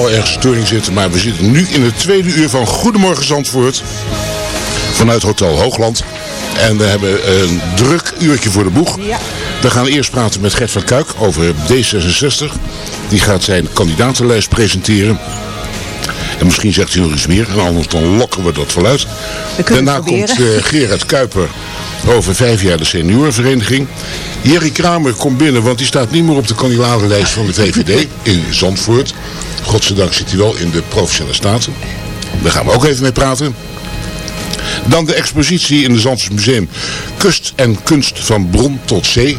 zal ergens storing zitten, maar we zitten nu in het tweede uur van Goedemorgen Zandvoort. Vanuit Hotel Hoogland. En we hebben een druk uurtje voor de boeg. Ja. We gaan eerst praten met Gert van Kuik over D66. Die gaat zijn kandidatenlijst presenteren. En misschien zegt hij nog iets meer. En anders dan lokken we dat voluit. Daarna komt eh, Gerard Kuiper over vijf jaar de seniorenvereniging. Jerry Kramer komt binnen, want die staat niet meer op de kandidatenlijst van de VVD in Zandvoort. Godzijdank zit hij wel in de Provinciale Staten. Daar gaan we ook even mee praten. Dan de expositie in het Zandvoort Museum. Kust en kunst van bron tot zee.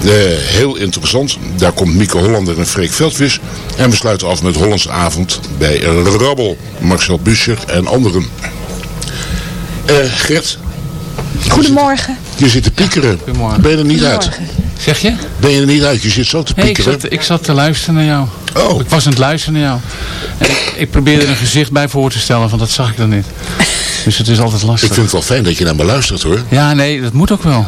Eh, heel interessant. Daar komt Mieke Hollander en Freek Veldvis. En we sluiten af met Hollandse avond bij Rabbel. Marcel Buscher en anderen. Eh Gert, Goedemorgen. je zit te piekeren. Goedemorgen. Ben je er niet uit? Zeg je? Ben je er niet uit? Je zit zo te Nee, ik piekeren. zat, ik zat te luisteren naar jou. Oh. Ik was aan het luisteren naar jou. En ik, ik probeerde er een gezicht bij voor te stellen, want dat zag ik dan niet. Dus het is altijd lastig. Ik vind het wel fijn dat je naar me luistert hoor. Ja, nee, dat moet ook wel.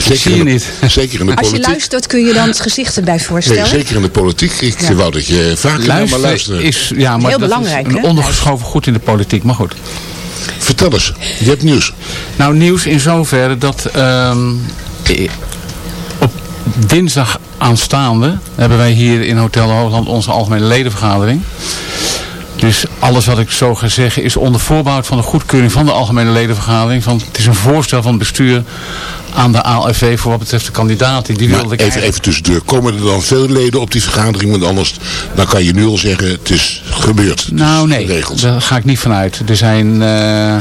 Zeker zie je in de, niet. Zeker in de Als je politiek. luistert kun je dan het gezicht erbij Nee, voorstellen. zeker in de politiek. Ik Ja. wou dat je vaker naar me luistert. is, ja, maar Heel dat belangrijk, is een ondergeschoven goed in de politiek, maar goed. Vertel eens, je hebt nieuws. Nou, nieuws in zoverre dat ehm, eh, op dinsdag aanstaande hebben wij hier in Hotel Hoogland onze algemene ledenvergadering. Dus alles wat ik zo ga zeggen is onder voorbehoud van de goedkeuring van de algemene ledenvergadering. Want het is een voorstel van het bestuur aan de ALFV voor wat betreft de kandidaten. Die wilde ik even, even tussendoor. Komen er dan veel leden op die vergadering? Want anders dan kan je nu al zeggen, het is gebeurd. Het Nou is nee, geregeld. daar ga ik niet vanuit. Er zijn, eh,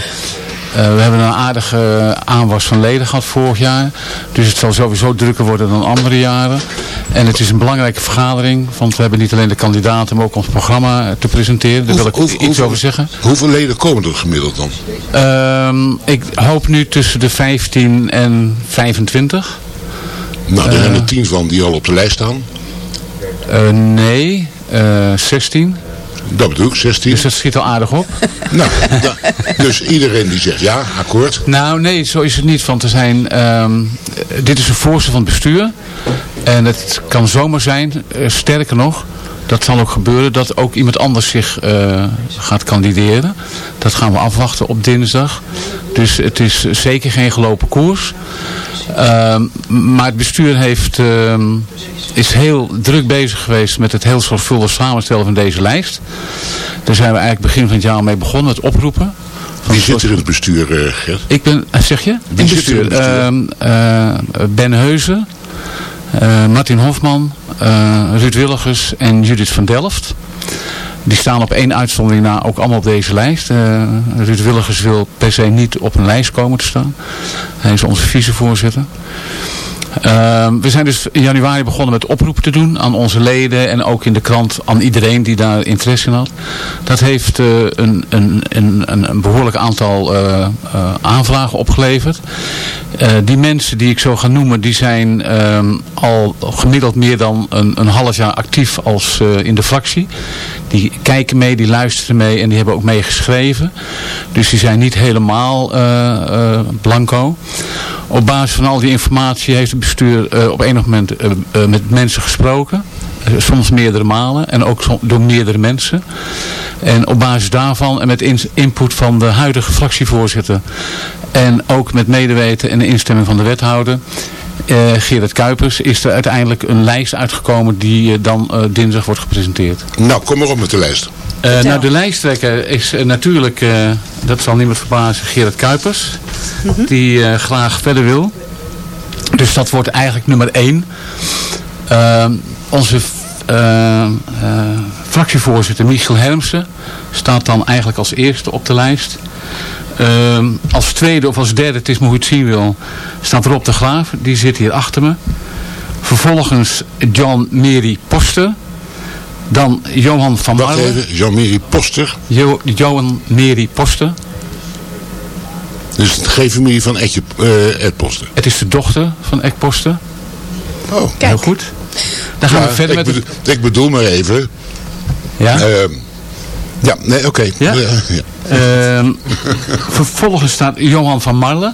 we hebben een aardige aanwas van leden gehad vorig jaar. Dus het zal sowieso drukker worden dan andere jaren. En het is een belangrijke vergadering. Want we hebben niet alleen de kandidaten, maar ook ons programma eh, te presenteren. Daar wil ik Hoeveel- iets hoeveel- over zeggen. Hoeveel leden komen er gemiddeld dan? Ehm, ik hoop nu tussen de 15 en 25. Nou, er zijn er tien van die al op de lijst staan. Eh, nee, eh 16. Dat bedoel ik, 16. Dus dat schiet al aardig op. Nou, da- dus iedereen die zegt ja, akkoord. Nou, nee, zo is het niet. Want er zijn, ehm, dit is een voorstel van het bestuur. En het kan zomaar zijn, eh, sterker nog, dat zal ook gebeuren, dat ook iemand anders zich eh, gaat kandideren. Dat gaan we afwachten op dinsdag. Dus het is zeker geen gelopen koers. Ehm, maar het bestuur heeft, ehm, is heel druk bezig geweest met het heel zorgvuldig samenstellen van deze lijst. Daar zijn we eigenlijk begin van het jaar mee begonnen, het oproepen. Wie zit er in het bestuur, eh, Gert? ik ben, eh, zeg je? Wie zit er in het bestuur? Ehm, eh, ben Heuzen, Martin Hofman, Ruud Willigers en Judith van Delft. Die staan op één uitzondering na ook allemaal op deze lijst. Eh, Ruud Willigers wil per se niet op een lijst komen te staan. Hij is onze vicevoorzitter. Ehm, we zijn dus in januari begonnen met oproepen te doen aan onze leden en ook in de krant aan iedereen die daar interesse in had. Dat heeft eh, een, een, een, een behoorlijk aantal eh, eh, aanvragen opgeleverd. Die mensen die ik zo ga noemen, die zijn ehm, al gemiddeld meer dan een, een half jaar actief als in de fractie. Die kijken mee, die luisteren mee en die hebben ook meegeschreven. Dus die zijn niet helemaal blanco. Op basis van al die informatie heeft het bestuur eh, op enig moment eh, eh, met mensen gesproken. Soms meerdere malen en ook door meerdere mensen. En op basis daarvan en met input van de huidige fractievoorzitter en ook met medeweten en de instemming van de wethouder eh Gerard Kuipers is er uiteindelijk een lijst uitgekomen die dan eh, dinsdag wordt gepresenteerd. Nou, kom maar op met de lijst. Eh, nou, de lijsttrekker is natuurlijk, eh, dat zal niemand verbazen, Gerard Kuipers. Die eh, graag verder wil. Dus dat wordt eigenlijk nummer één. Ehm, onze eh, eh, fractievoorzitter Michiel Hermsen staat dan eigenlijk als eerste op de lijst. Ehm, als tweede of als derde, het is maar hoe je het zien wil, staat Rob de Graaf. Die zit hier achter me. Vervolgens John Mary Poster. Dan Johan van Wacht Marlen. even, Jean-Marie Poster. Jo Johan Mary Poster. Dus geen familie van Etje, eh Ed Poster. Het is de dochter van Eck Poster. Oh, Heel goed. Dan gaan Ja, we verder ik, met... bedoel, ik bedoel maar even. Ja? ehm, ja, nee, oké. Ja? Eh, ja. Ehm, vervolgens staat Johan van Marlen.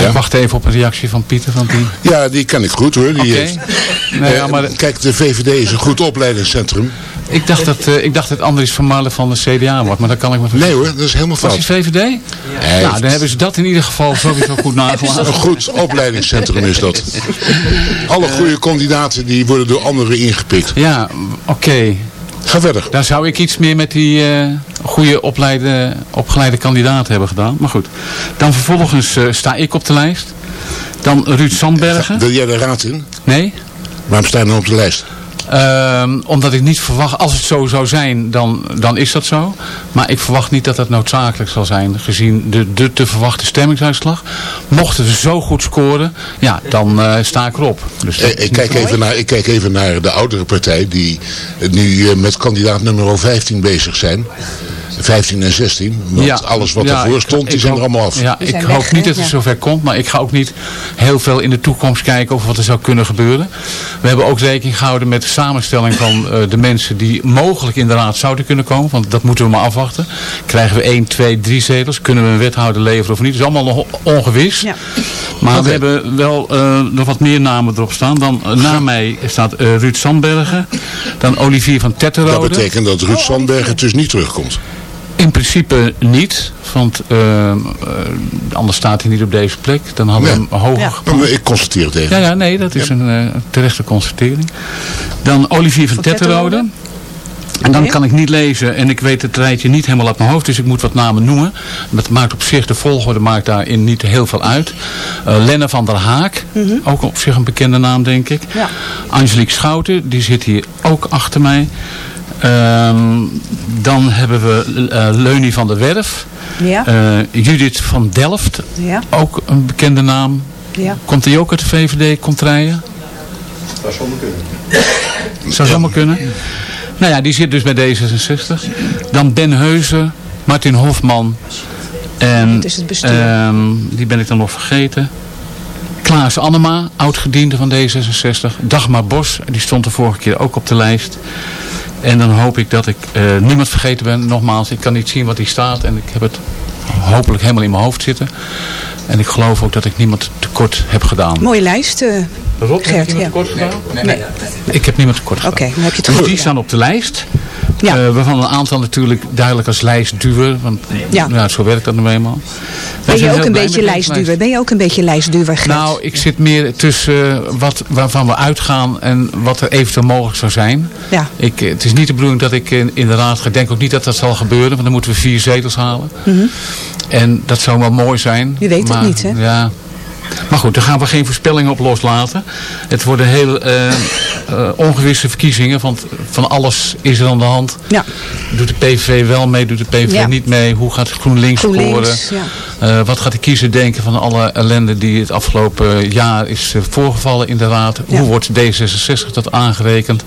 Ja, Ja. Wacht even op een reactie van Pieter. Want die... Ja, die ken ik goed hoor. Die heeft, Nee, eh, ja, maar Kijk, de VVD is een goed opleidingscentrum. ik, dacht dat, eh, ik dacht dat Andries van Marlen van de CDA wordt. Maar dat kan ik me Nee hoor, dat is helemaal Was fout. hij VVD? Hij Nou, heeft- dan hebben ze dat in ieder geval sowieso goed nagelaten. Een goed opleidingscentrum is dat. Alle goede kandidaten die worden door anderen ingepikt. Ja, oké. Ga verder. Dan zou ik iets meer met die eh, goede opleide, opgeleide kandidaten hebben gedaan. Maar goed. Dan vervolgens eh, sta ik op de lijst. Dan Ruud Sandbergen. Wil jij de raad in? Nee. Waarom sta je dan op de lijst? Ehm, omdat ik niet verwacht, als het zo zou zijn, dan, dan is dat zo. Maar ik verwacht niet dat dat noodzakelijk zal zijn, gezien de, de te verwachte stemmingsuitslag. Mochten ze zo goed scoren, ja, dan eh, sta ik erop. Dus Eh, Ik kijk, even naar, ik kijk even naar de oudere partij die nu eh, met kandidaat nummer 15 bezig zijn. 15 en 16. Want alles wat ja, ervoor ik- stond, die ik zijn er allemaal af. Ja, Die ik hoop niet dat het Ja. zover komt, maar ik ga ook niet heel veel in de toekomst kijken over wat er zou kunnen gebeuren. We hebben ook rekening gehouden met de samenstelling van eh, de mensen die mogelijk in de raad zouden kunnen komen, want dat moeten we maar afwachten. Krijgen we 1, 2, 3 zetels, kunnen we een wethouder leveren of niet, dat is allemaal nog ongewis. Ja. Maar we hebben wel eh, nog wat meer namen erop staan. Dan eh, na mij staat eh, Ruud Sandbergen, dan Olivier van Dat Tetterode. betekent dat Ruud Sandbergen dus niet terugkomt. In principe niet, want eh, eh, anders staat hij niet op deze plek. Dan hadden we Nee. hem hoger Ja. geplaatst. Maar ik constateer het even. Ja, ja, nee, dat is een eh, terechte constatering. Dan Olivier van Van Tetterode. Tetterode. En dan kan ik niet lezen en ik weet het rijtje niet helemaal uit mijn hoofd, dus ik moet wat namen noemen. Dat maakt op zich, de volgorde maakt daarin niet heel veel uit. Eh, Lenne van der Haak, ook op zich een bekende naam denk ik. Ja. Angelique Schouten, die zit hier ook achter mij. Ehm, dan hebben we eh Leunie van der Werf. Ja. Eh, Judith van Delft, Ja. ook een bekende naam. Ja. Komt hij ook uit de VVD contraien? Zou zomaar kunnen. Zou zomaar kunnen. Nou ja, die zit dus bij D66. Dan Ben Heuzen, Martin Hofman en Het is het bestuur. ehm, die ben ik dan nog vergeten. Klaas Klaas Annema, oud-gediende van D66. Dagmar Bos, die stond de vorige keer ook op de lijst. En dan hoop ik dat ik uh, niemand vergeten ben. Nogmaals, ik kan niet zien wat hier staat. En ik heb het hopelijk helemaal in mijn hoofd zitten. En ik geloof ook dat ik niemand tekort heb gedaan. Mooie lijst, uh, Rob, Gert. Heb je ja. tekort gedaan? Nee, nee, nee, Ik heb niemand tekort gedaan. Oké, okay, dan heb je het dus goed die staan op de lijst. Ja. Uh, waarvan een aantal natuurlijk duidelijk als lijstduwer. Want ja. ja zo werkt dat nu eenmaal. Ben je ook een beetje lijstduwer? Ben je ook een beetje lijstduwer, Gert? Nou, ik zit meer tussen wat, waarvan we uitgaan en wat er eventueel mogelijk zou zijn. Ja. Ik, het is niet de bedoeling dat ik in, in de raad ga. Ik denk ook niet dat dat zal gebeuren. Want dan moeten we vier zetels halen. Mm -hmm. En dat zou wel mooi zijn. Je weet maar, het niet, hè? Ja, maar goed, daar gaan we geen voorspellingen op loslaten. Het worden heel uh, uh, ongewisse verkiezingen, want van alles is er aan de hand. Ja. Doet de PVV wel mee, doet de PVV Ja. niet mee? Hoe gaat GroenLinks, GroenLinks, scoren? ja. Uh, wat gaat de kiezer denken van alle ellende die het afgelopen jaar is voorgevallen in de raad? Hoe wordt D66 dat aangerekend?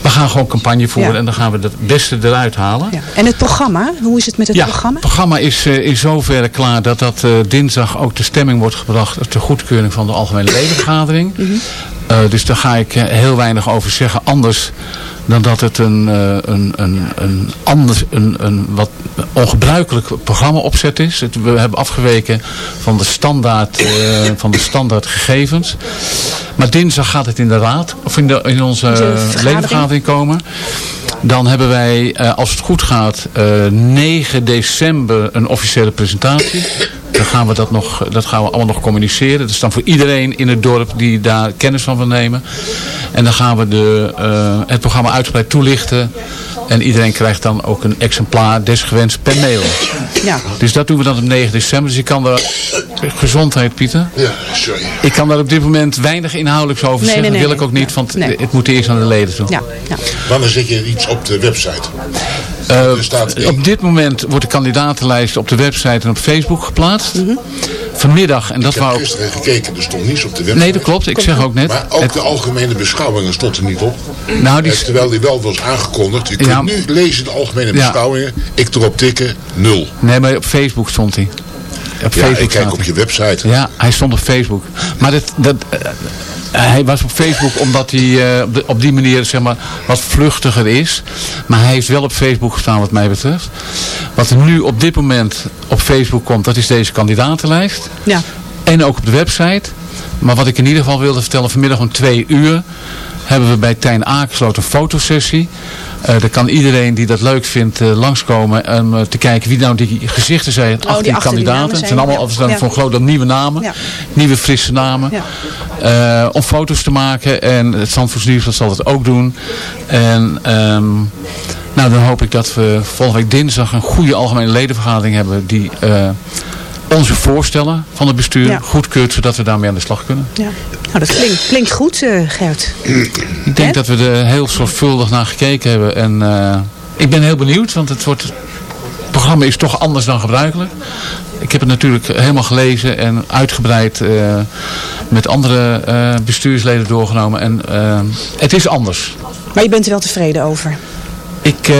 We gaan gewoon campagne voeren en dan gaan we het beste eruit halen. Ja. En het programma, hoe is het met het Ja, programma? het programma is in zoverre klaar dat dat dinsdag ook ter stemming wordt gebracht ter goedkeuring van de Algemene Ledenvergadering. Uh, dus daar ga ik uh, heel weinig over zeggen. Anders dan dat het een, uh, een, een, een, anders, een, een wat ongebruikelijk programma opzet is. Het, we hebben afgeweken van de, standaard, uh, van de standaard gegevens. Maar dinsdag gaat het in de raad, of in, de, in onze vergadering. ledenvergadering komen. Dan hebben wij, als het goed gaat, uh, 9 december een officiële presentatie. Dan gaan we dat, nog, dat gaan we allemaal nog communiceren. Dat is dan voor iedereen in het dorp die daar kennis van wil nemen. En dan gaan we de, uh, het programma uitgebreid toelichten. En iedereen krijgt dan ook een exemplaar desgewenst per mail. Ja. Dus dat doen we dan op 9 december. Dus ik kan daar... Gezondheid, Pieter. Ja, sorry. Ik kan daar op dit moment weinig inhoudelijks over Nee, zeggen. nee, nee, dat wil ik ook niet, want Nee. het moet eerst aan de leden toe. Ja, ja. Wanneer zet je iets op de website? Uh, Er staat op dit moment wordt de kandidatenlijst op de website en op Facebook geplaatst. Mhm. Vanmiddag, en dat Ik heb wou ook... gisteren gekeken, er stond niets op de website. Nee, dat klopt. Ik zeg ook net. Maar ook het- de algemene beschouwingen stond er niet op. nou, die, Eh, terwijl die wel was aangekondigd. U kunt Ja. nu lezen de algemene Ja. beschouwingen. Ik erop tikken, nul. nee, maar op Facebook stond hij. Op Ja, Facebook ik kijk op je website. Ja, hij stond op Facebook. Maar dat, dat, eh, hij was op Facebook omdat hij eh, op, de- op die manier zeg maar, wat vluchtiger is. Maar hij heeft wel op Facebook gestaan wat mij betreft. Wat er nu op dit moment op Facebook komt, dat is deze kandidatenlijst. ja. En ook op de website. Maar wat ik in ieder geval wilde vertellen, vanmiddag om twee uur hebben we bij Tijn Akersloot een fotosessie. Uh, daar kan iedereen die dat leuk vindt uh, langskomen om uh, te kijken wie nou die gezichten zijn Oh, achter die namen kandidaten. Het zijn, zijn allemaal ja. altijd dan Ja. voor groot dan nieuwe namen. Ja. Nieuwe frisse namen. Ja. Om foto's te maken. En het Zandvoorts Nieuws zal het ook doen. En um, nou, dan hoop ik dat we volgende week dinsdag een goede algemene ledenvergadering hebben. Die onze voorstellen van het bestuur Ja. goedkeurt. Zodat we daarmee aan de slag kunnen. ja. Nou, dat klinkt, klinkt goed, uh, Gert. Ik denk dat we er heel zorgvuldig naar gekeken hebben. En uh, ik ben heel benieuwd. Want het, wordt, het programma is toch anders dan gebruikelijk. Ik heb het natuurlijk helemaal gelezen en uitgebreid uh, met andere bestuursleden doorgenomen. En het is anders. Maar je bent er wel tevreden over? Ik,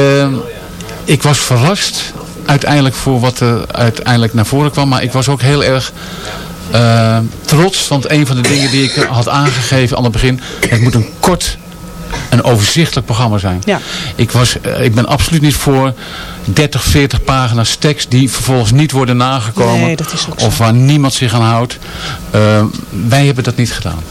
ik was verrast uiteindelijk voor wat er uiteindelijk naar voren kwam. Maar ik was ook heel erg uh, trots. Want een van de dingen die ik had aangegeven aan het begin. Het moet een kort een overzichtelijk programma zijn. Ja. Ik, was, uh, ik ben absoluut niet voor 30, 40 pagina's tekst die vervolgens niet worden nagekomen. Nee, dat is ook zo. Of waar niemand zich aan houdt. Uh, wij hebben dat niet gedaan.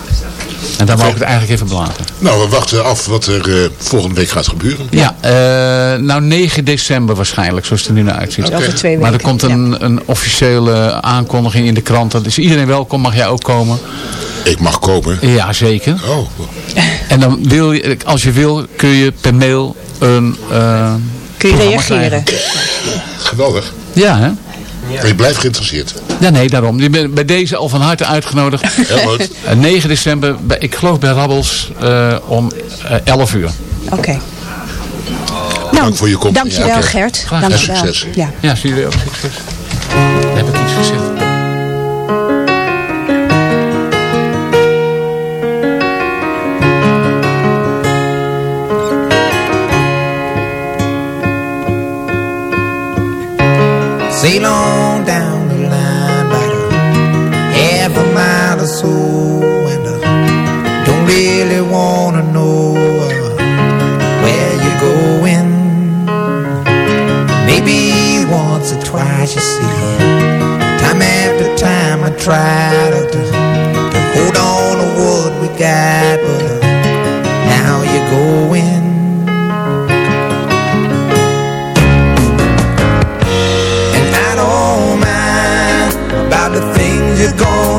En daar wou ik het eigenlijk even belaten. Nou, we wachten af wat er uh, volgende week gaat gebeuren. Ja, ja uh, nou 9 december waarschijnlijk, zoals het er nu naar uitziet. Okay. Over twee weken. Maar er komt een, ja. een officiële aankondiging in de krant. Dat is iedereen welkom, mag jij ook komen. Ik mag komen? Ja, zeker. Oh. En dan wil je, als je wil, kun je per mail een uh, Kun je reageren. Geweldig. Ja, hè? Ja. Je blijft geïnteresseerd. Ja, nee, daarom. Je bent bij deze al van harte uitgenodigd. Heel goed. 9 december, bij, ik geloof bij Rabbels, uh, om uh, 11 uur. Oké. Okay. Nou, Dank voor je komst. Dankjewel ja, okay. Gert. Graag Dank succes. Ja, ja zie jullie ook succes. Daar heb ik iets gezegd. Sail on down the line About half a mile or so. And I don't really want to know uh, Where you're going. Maybe once or twice you see. Time after time I try to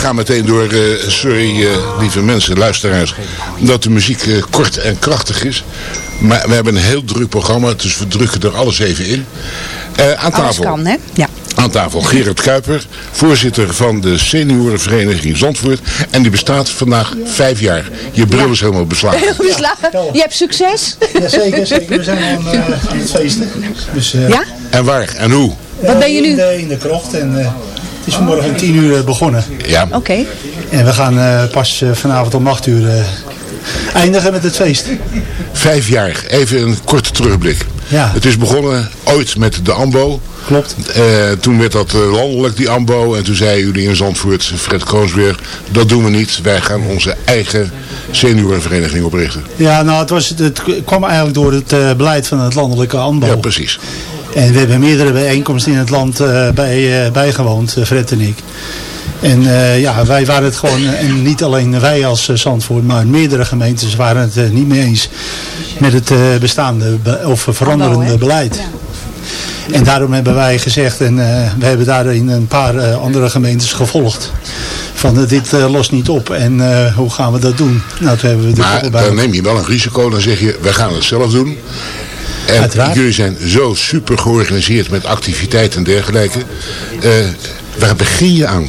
Gaan meteen door. eh, sorry, eh, lieve mensen, luisteraars, dat de muziek eh, kort en krachtig is. Maar we hebben een heel druk programma, dus we drukken er alles even in. Eh, aan Alles tafel. kan, hè? Ja. Aan tafel Gerard Kuiper, voorzitter van de seniorenvereniging Zandvoort. En die bestaat vandaag vijf jaar. Je bril is helemaal beslagen. Je hebt succes? Ja, zeker, zeker. We zijn aan, eh, aan het feesten. Dus, eh, Ja? En waar en hoe? Wat ben je nu? In de, in de krocht. En, eh, het is vanmorgen om tien uur eh, begonnen. Ja, Oké. En we gaan eh, pas eh, vanavond om acht uur eh, eindigen met het feest. vijf jaar. Even een korte terugblik. Ja. Het is begonnen ooit met de AMBO. Klopt. Eh, toen werd dat eh, landelijk, die AMBO. En toen zeiden jullie in Zandvoort, Fred Kroonsberg, dat doen we niet. Wij gaan onze eigen seniorenvereniging oprichten. Ja, nou, het, was, het kwam eigenlijk door het eh, beleid van het landelijke ANBO. Ja, precies. En we hebben meerdere bijeenkomsten in het land eh, bij, eh, bijgewoond, eh, Fred en ik. En eh, ja, wij waren het gewoon, en niet alleen wij als uh, Zandvoort, maar meerdere gemeentes waren het uh, niet mee eens met het uh, bestaande be of veranderende beleid. Ja. En daarom hebben wij gezegd, en uh, we hebben daarin een paar uh, andere gemeentes gevolgd, van uh, dit lost niet op en hoe gaan we dat doen? Nou, toen hebben we de maar dan neem je wel een risico, dan zeg je, wij gaan het zelf doen. En Uiteraard. jullie zijn zo super georganiseerd met activiteiten en dergelijke. waar begin je aan?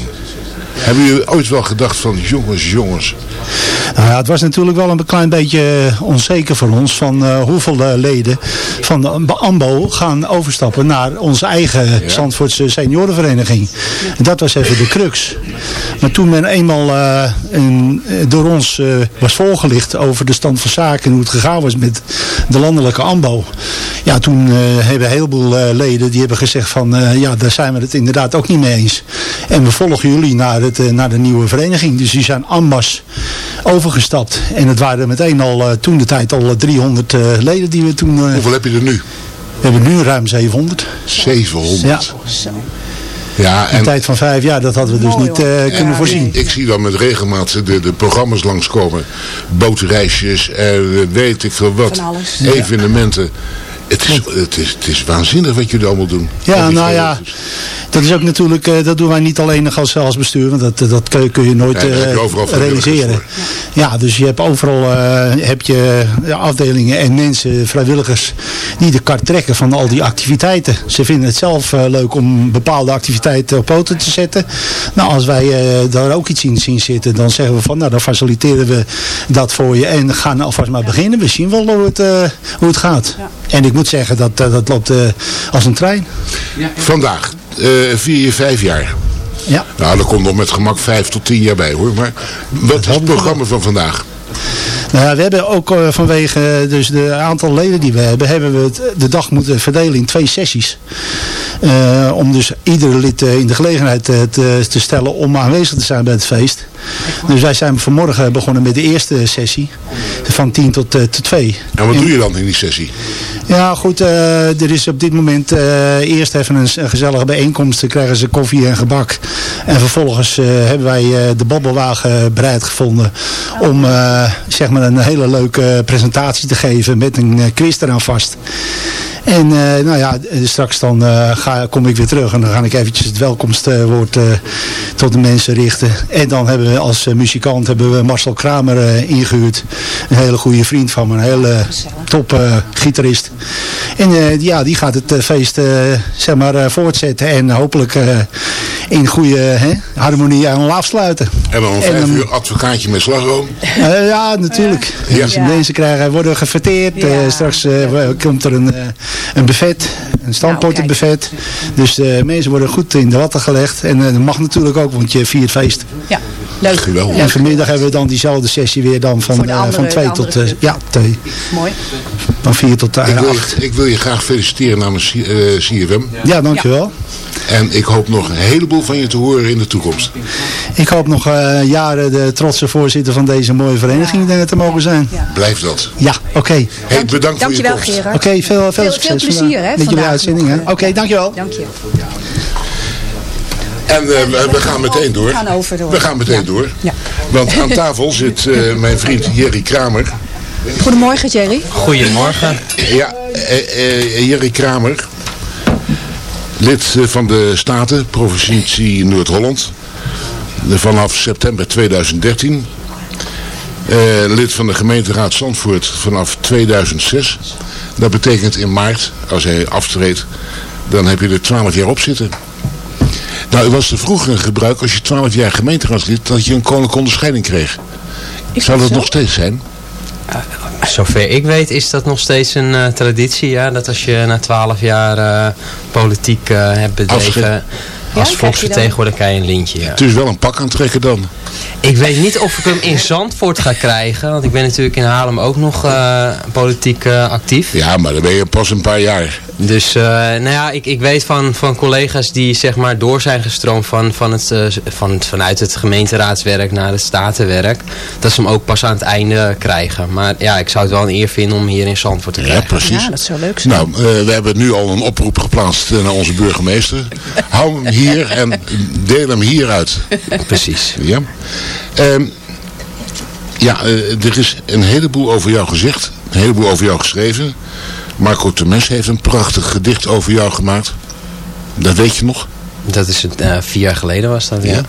Hebben jullie ooit wel gedacht van jongens, jongens? Nou ja, het was natuurlijk wel een klein beetje onzeker voor ons van uh, hoeveel uh, leden van de AMBO gaan overstappen naar onze eigen ja. Zandvoortse seniorenvereniging. En dat was even de crux. Maar toen men eenmaal uh, in, door ons was voorgelicht over de stand van zaken en hoe het gegaan was met de landelijke AMBO. Ja, toen hebben een heleboel leden die hebben gezegd van ja, daar zijn we het inderdaad ook niet mee eens. En we volgen jullie naar, het, naar de nieuwe vereniging. Dus die zijn AMBA's overgestapt. En het waren meteen al uh, toen de tijd al 300 uh, leden die we toen... Hoeveel heb je er nu? We hebben nu ruim 700. 700? Ja. Ja, en... Een tijd van vijf jaar, dat hadden we dus niet kunnen ja, voorzien. Ik, ik, zie dan met regelmaat de, de programma's langskomen. Bootreisjes, en weet ik veel wat. Evenementen. Het is, het, is, het is waanzinnig wat jullie allemaal doen. Ja, nou ja. Dat is ook natuurlijk, uh, dat doen wij niet alleen als, als bestuur, want dat, dat kun, je, nooit uh, je realiseren. Ja, dus je hebt overal uh, heb je afdelingen en mensen, vrijwilligers, die de kart trekken van al die activiteiten. Ze vinden het zelf leuk om bepaalde activiteiten op poten te zetten. Nou, als wij daar ook iets in zien zitten, dan zeggen we van, nou, dan faciliteren we dat voor je en gaan alvast maar beginnen. We zien wel hoe het, hoe het gaat. Ja. En ik moet zeggen, dat, dat loopt als een trein. Vandaag, uh, vier je vijf jaar. Ja. Nou, er komt nog met gemak vijf tot tien jaar bij hoor. Maar wat is het programma van vandaag? Nou, ja, we hebben ook uh, vanwege dus de aantal leden die we hebben, hebben we het, de dag moeten verdelen in twee sessies. Uh, om dus iedere lid uh, in de gelegenheid te, te, stellen om aanwezig te zijn bij het feest. Dus wij zijn vanmorgen begonnen met de eerste sessie. Van 10 tot, tot 2. En wat doe je dan in die sessie? Ja goed, er is op dit moment eerst even een, een, gezellige bijeenkomst. Dan krijgen ze koffie en gebak. En vervolgens hebben wij de babbelwagen bereid gevonden om zeg maar een hele leuke presentatie te geven met een quiz eraan vast. En uh, nou ja, straks dan uh, ga, kom ik weer terug en dan ga ik eventjes het welkomstwoord uh, tot de mensen richten. En dan hebben we als muzikant hebben we Marcel Kramer ingehuurd. Een hele goede vriend van me, een hele top gitarist. En ja, die gaat het feest zeg maar voortzetten en hopelijk in goede hè, harmonie aan afsluiten. En dan om vijf uur advocaatje met slagroom? ja, natuurlijk. Ja. Dus mensen krijgen, worden gefeteerd. Ja. straks komt er een een buffet, een standportenbuffet. Dus de mensen worden goed in de watten gelegd. En dat mag natuurlijk ook, want je viert feest. Ja, leuk. Geweldig. En vanmiddag hebben we dan diezelfde sessie weer dan van, uh, van twee tot... Uh, ja, twee. Mooi. Van vier tot uh, ik, wil, acht. ik wil je graag feliciteren namens uh, CFM. Ja, dankjewel. En ik hoop nog een heleboel van je te horen in de toekomst. Ik hoop nog uh, jaren de trotse voorzitter van deze mooie vereniging ja. te mogen zijn. Ja. Blijf dat. Ja, oké. Okay. Hey, bedankt Dank voor je Gerard. Oké, okay, veel, veel, veel, succes. Veel plezier, hè, met jullie uitzending. Oké, okay, dankjewel. Dank je. En uh, we, we gaan meteen door. We gaan over door. We gaan meteen ja. door. Ja. Want aan tafel zit uh, mijn vriend Jerry Kramer. Goedemorgen, Jerry. Goedemorgen. Ja, uh, Jerry Kramer. Lid van de Staten, provincie Noord-Holland. Vanaf september 2013. Uh, lid van de gemeenteraad Zandvoort vanaf 2006. Dat betekent in maart, als hij aftreedt, dan heb je er 12 jaar op zitten. Nou, was er vroeger een gebruik, als je 12 jaar gemeenteraadslid, dat je een koninklijke onderscheiding kreeg. Is Zou dat zo? nog steeds zijn? Uh, zover ik weet is dat nog steeds een uh, traditie. Ja, dat als je na 12 jaar uh, politiek hebt bedreven... Als ja, volksvertegenwoordiger krijg je een lintje. Ja. Het is wel een pak aantrekken dan. Ik weet niet of ik hem in Zandvoort ga krijgen. Want ik ben natuurlijk in Haarlem ook nog uh, politiek uh, actief. Ja, maar dan ben je pas een paar jaar. Dus uh, nou ja, ik, ik weet van, van collega's die zeg maar door zijn gestroomd van, van het, van het, vanuit het gemeenteraadswerk naar het statenwerk. Dat ze hem ook pas aan het einde krijgen. Maar ja, ik zou het wel een eer vinden om hier in Zandvoort te krijgen. Ja, precies. Ja, dat zou leuk zijn. Nou, we hebben nu al een oproep geplaatst naar onze burgemeester. Hou hem hier en deel hem hieruit. Precies. Ja. Um, ja, er is een heleboel over jou gezegd. Een heleboel over jou geschreven. Marco Temes heeft een prachtig gedicht over jou gemaakt. Dat weet je nog? Dat is het, uh, vier jaar geleden was dat, ja.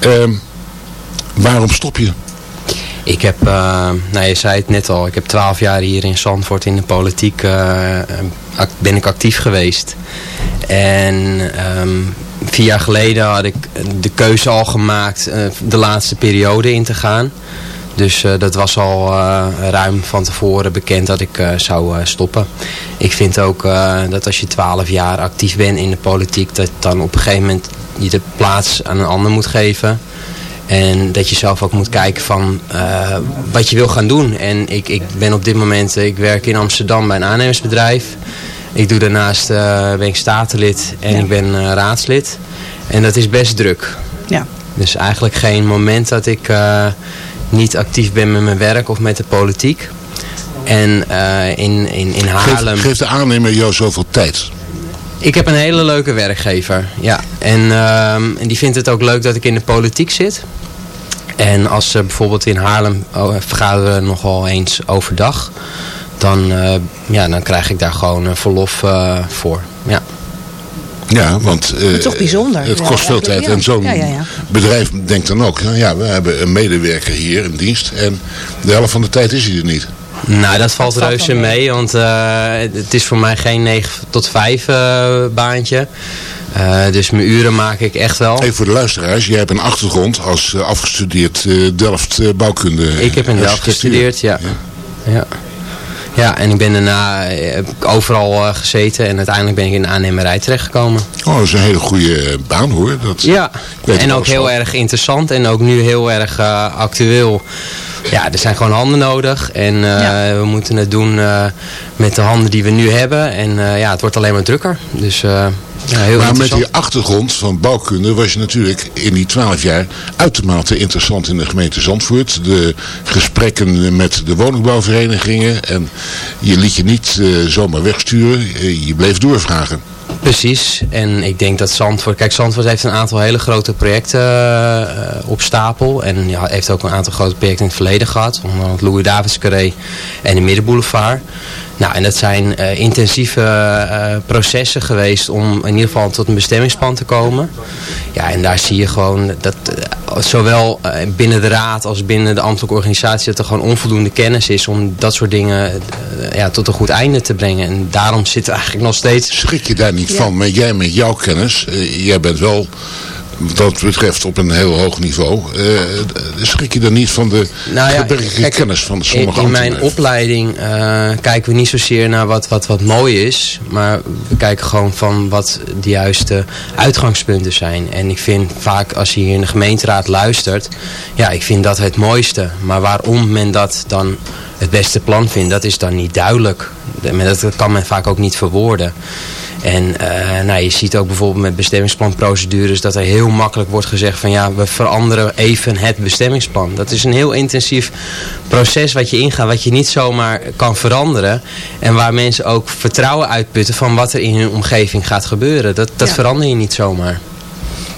ja. Um, waarom stop je? Ik heb, uh, nou je zei het net al, ik heb twaalf jaar hier in Zandvoort in de politiek uh, ben ik actief geweest. En um, vier jaar geleden had ik de keuze al gemaakt de laatste periode in te gaan. Dus uh, dat was al uh, ruim van tevoren bekend dat ik zou stoppen. Ik vind ook dat als je twaalf jaar actief bent in de politiek... dat dan op een gegeven moment je de plaats aan een ander moet geven... En dat je zelf ook moet kijken van wat je wil gaan doen. En ik, ik ben op dit moment, ik werk in Amsterdam bij een aannemersbedrijf. Ik doe daarnaast, ben ik statenlid en ja. ik ben raadslid. En dat is best druk. Ja. Dus eigenlijk geen moment dat ik niet actief ben met mijn werk of met de politiek. En in, in, in Haarlem... Geeft, geeft de aannemer jou zoveel tijd? Ik heb een hele leuke werkgever, ja. En, uh, en die vindt het ook leuk dat ik in de politiek zit. En als ze bijvoorbeeld in Haarlem oh, vergaderen we nogal eens overdag... Dan, uh, ja, dan krijg ik daar gewoon verlof uh, voor, ja. Want uh, toch bijzonder. het kost veel tijd. En zo'n ja, ja, ja. bedrijf denkt dan ook, nou ja, we hebben een medewerker hier in dienst en de helft van de tijd is hij er niet. Nou, dat valt dat reuze mee, want uh, het is voor mij geen 9 tot 5 uh, baantje. Uh, dus mijn uren maak ik echt wel. Even voor de luisteraars, jij hebt een achtergrond als afgestudeerd Delft bouwkunde. Ik heb in Delft gestudeerd, ja. ja. ja. Ja, en ik ben daarna heb ik overal gezeten en uiteindelijk ben ik in de aannemerij terechtgekomen. Oh, dat is een hele goede baan hoor. Dat, ja, en ook heel erg interessant en ook nu heel erg actueel. Ja, er zijn gewoon handen nodig en we moeten het doen met de handen die we nu hebben. En ja, het wordt alleen maar drukker. Dus... Ja, maar met die achtergrond van bouwkunde was je natuurlijk in die twaalf jaar uitermate interessant in de gemeente Zandvoort. De gesprekken met de woningbouwverenigingen en je liet je niet uh, zomaar wegsturen, eh, je bleef doorvragen. Precies. En ik denk dat Zandvoort... Kijk, Zandvoort heeft een aantal hele grote projecten uh, op stapel. En ja, heeft ook een aantal grote projecten in het verleden gehad. Onder andere het Louis Davids Carré en de Middenboulevard. Nou, en dat zijn uh, intensieve uh, processen geweest om in ieder geval tot een bestemmingsplan te komen. Ja, en daar zie je gewoon dat uh, zowel binnen de raad als binnen de ambtelijke organisatie dat er gewoon onvoldoende kennis is om dat soort dingen ja, tot een goed einde te brengen. En daarom zit eigenlijk nog steeds... Schrik je daar niet van, maar jij met jouw kennis, jij bent wel wat dat betreft op een heel hoog niveau. Uh, schrik je dan niet van de nou ja, kennis van sommige In, in mijn opleiding uh, kijken we niet zozeer naar wat, wat, wat mooi is. Maar we kijken gewoon van wat de juiste uitgangspunten zijn. En ik vind vaak als je hier in de gemeenteraad luistert. Ja, ik vind dat het mooiste. Maar waarom men dat dan het beste plan vindt, dat is dan niet duidelijk. Dat kan men vaak ook niet verwoorden. En uh, nou, je ziet ook bijvoorbeeld met bestemmingsplanprocedures dat er heel makkelijk wordt gezegd van ja, we veranderen even het bestemmingsplan. Dat is een heel intensief proces wat je ingaat, wat je niet zomaar kan veranderen. En waar mensen ook vertrouwen uitputten van wat er in hun omgeving gaat gebeuren. Dat, dat verander je niet zomaar.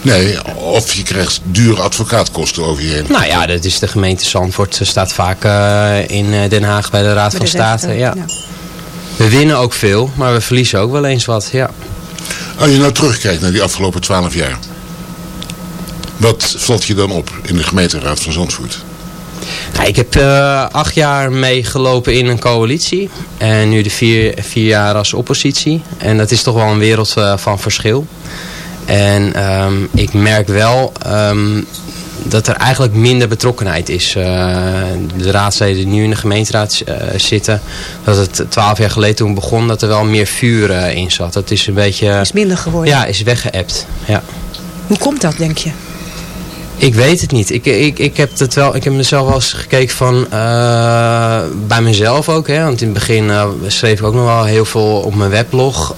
Nee, of je krijgt dure advocaatkosten over je heen. Nou ja, dat is de gemeente Zandvoort. Ze staat vaak uh, in eh, Den Haag bij de Raad van State. ja. ja. We winnen ook veel, maar we verliezen ook wel eens wat, ja. Als je nou terugkijkt naar die afgelopen twaalf jaar. Wat valt je dan op in de gemeenteraad van Zandvoort? Nou, ik heb uh, acht jaar meegelopen in een coalitie. En nu de vier, vier jaar als oppositie. En dat is toch wel een wereld uh, van verschil. En um, ik merk wel um, dat er eigenlijk minder betrokkenheid is. Uh, de raadsleden die nu in de gemeenteraad uh, zitten, dat het twaalf jaar geleden toen begon, dat er wel meer vuur uh, in zat. Dat is een beetje... Is minder geworden. Ja, is weggeëpt. Ja. Hoe komt dat, denk je? Ik weet het niet. Ik, ik, ik, heb, het wel, ik heb mezelf wel eens gekeken van, bij mezelf ook. Hè? Want in het begin schreef ik ook nog wel heel veel op mijn weblog.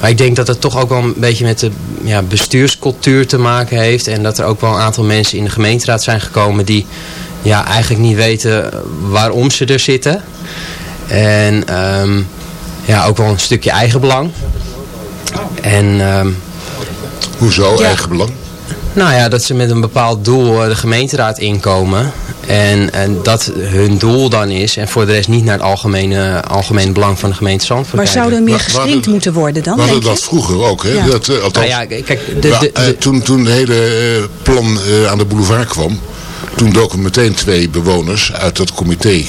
Maar ik denk dat het toch ook wel een beetje met de ja, bestuurscultuur te maken heeft. En dat er ook wel een aantal mensen in de gemeenteraad zijn gekomen die ja, eigenlijk niet weten waarom ze er zitten. En um, ja, ook wel een stukje eigenbelang. En, um, Hoezo ja, eigenbelang? Nou ja, dat ze met een bepaald doel de gemeenteraad inkomen. En, en dat hun doel dan is. En voor de rest niet naar het algemene, algemene belang van de gemeente Zandvoort Maar zou er meer gescreend moeten worden dan, We dat vroeger ook, hè? Ja. Dat, uh, althans, nou ja, kijk, de, de, de, toen, toen de hele uh, plan uh, aan de boulevard kwam... toen doken meteen twee bewoners uit dat comité...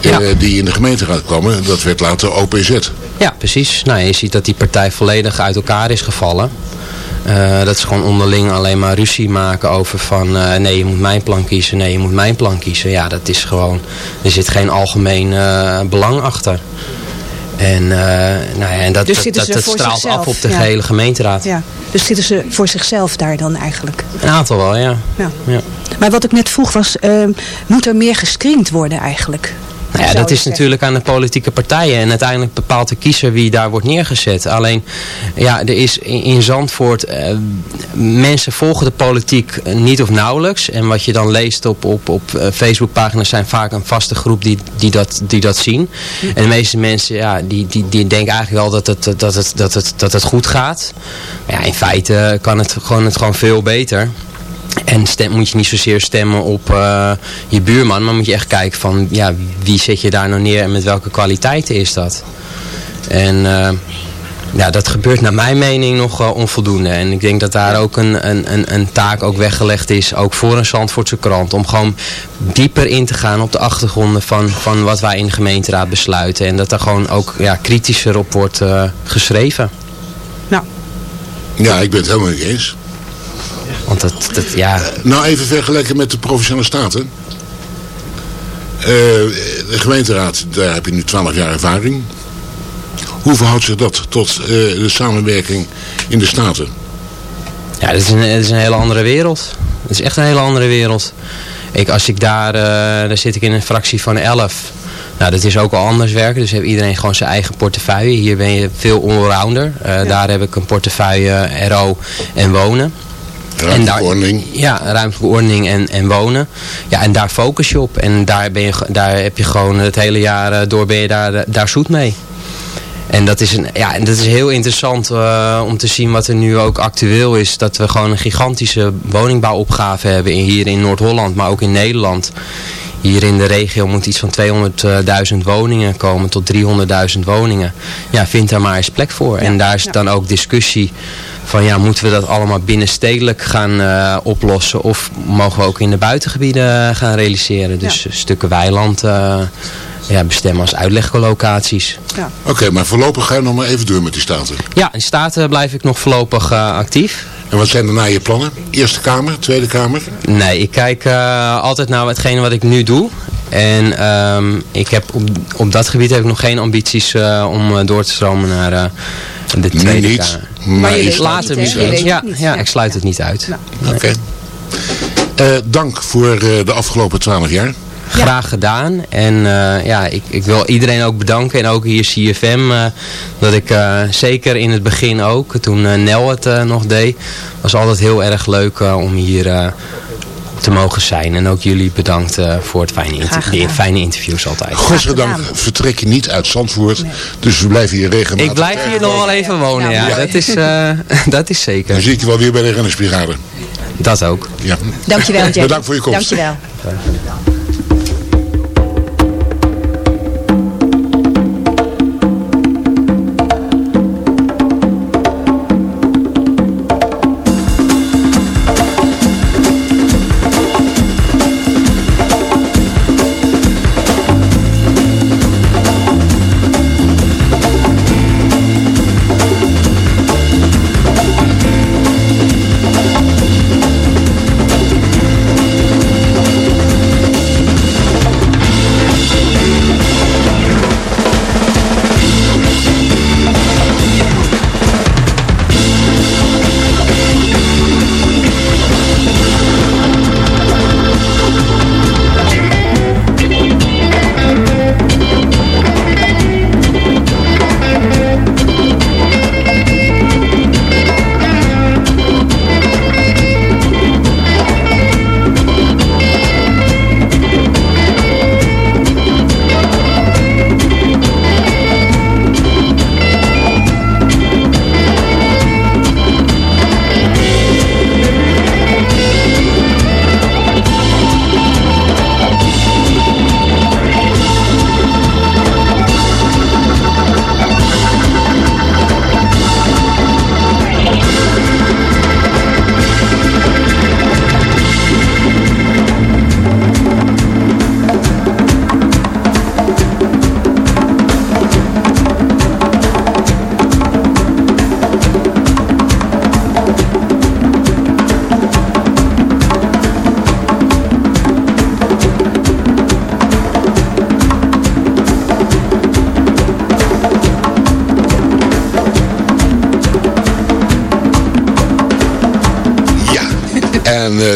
Ja. die in de gemeenteraad kwamen. Dat werd later OPZ. Ja, precies. Nou, je ziet dat die partij volledig uit elkaar is gevallen. Uh, dat ze gewoon onderling alleen maar ruzie maken over van uh, nee je moet mijn plan kiezen, nee je moet mijn plan kiezen. Ja dat is gewoon, er zit geen algemeen uh, belang achter. En, nou ja, en dat, dus dat, dat, dat straalt zichzelf. af op de ja. gehele gemeenteraad. Ja. Dus zitten ze voor zichzelf daar dan eigenlijk? Een aantal wel, ja. ja. ja. Maar wat ik net vroeg was, moet er meer gescreend worden eigenlijk? Ja, dat is natuurlijk aan de politieke partijen. En uiteindelijk bepaalt de kiezer wie daar wordt neergezet. Alleen, ja, er is in, Zandvoort... Uh, mensen volgen de politiek niet of nauwelijks. En wat je dan leest op, op, op uh, Facebookpagina's zijn vaak een vaste groep die, die, dat, die dat zien. En de meeste mensen, ja, die, die, die denken eigenlijk wel dat het, dat het, dat het, dat het goed gaat. Maar ja, in feite kan het gewoon, het gewoon veel beter. En stem, moet je niet zozeer stemmen op uh, je buurman, maar moet je echt kijken van ja, wie zet je daar nou neer en met welke kwaliteiten is dat. En uh, ja, dat gebeurt naar mijn mening nog uh, onvoldoende. En ik denk dat daar ook een, een, een taak ook weggelegd is, ook voor een Zandvoortse krant, om gewoon dieper in te gaan op de achtergronden van, van wat wij in de gemeenteraad besluiten. En dat daar gewoon ook ja, kritischer op wordt geschreven. Nou. Ja, ik ben het helemaal niet eens. Want dat, dat ja... Nou, even vergelijken met de Provinciale Staten. de gemeenteraad, daar heb je nu 12 jaar ervaring. Hoe verhoudt zich dat tot de samenwerking in de Staten? Ja, dat is, een, dat is een hele andere wereld. Het is echt een hele andere wereld. Ik, als ik daar, uh, daar zit ik in een fractie van 11. Nou, dat is ook al anders werken. Dus heeft iedereen gewoon zijn eigen portefeuille. Hier ben je veel allrounder. Uh, Daar heb ik een portefeuille RO en wonen. Ruimtelijke ordening. Ja, ruimtelijke ordening en, en wonen. Ja, en daar focus je op. En daar, ben je, daar heb je gewoon het hele jaar door ben je daar, daar zoet mee. En dat is, een, ja, en dat is heel interessant uh, om te zien wat er nu ook actueel is. Dat we gewoon een gigantische woningbouwopgave hebben hier in Noord-Holland, maar ook in Nederland. Hier in de regio moet iets van 200.000 woningen komen tot 300.000 woningen. Ja, vind daar maar eens plek voor. en daar is dan ook discussie van ja, moeten we dat allemaal binnenstedelijk gaan uh, oplossen of mogen we ook in de buitengebieden gaan realiseren. Dus stukken weiland... Uh, ja, bestemmen als uitleglocaties. Ja. Oké, maar voorlopig ga je nog maar even door met die staten. Ja, in staten blijf ik nog voorlopig uh, actief. En wat zijn daarna je plannen? Eerste Kamer, Tweede Kamer? Nee, ik kijk uh, altijd naar hetgene wat ik nu doe. En um, ik heb op, op dat gebied heb ik nog geen ambities uh, om door te stromen naar de Tweede niet, Kamer. Maar, maar je later misschien. Ja, ja, ik sluit het niet uit. Nou. Oké. Okay. dank voor de afgelopen twaalf jaar graag gedaan. En uh, ja, ik, ik wil iedereen ook bedanken. En ook hier CFM. Uh, dat ik uh, zeker in het begin ook, toen Nel het nog deed, was altijd heel erg leuk om hier te mogen zijn. En ook jullie bedankt voor het fijne, inter fijne interviews altijd. Godzijdank vertrek je niet uit Zandvoort. Nee. Dus we blijven hier regelmatig. Ik blijf hier nog wel even wonen, ja. ja. Dat, is, dat is zeker. Dan zie ik je wel weer bij de rennersbrigade. Dat ook. Ja. Dankjewel, Jack. Bedankt voor je komst. Dankjewel.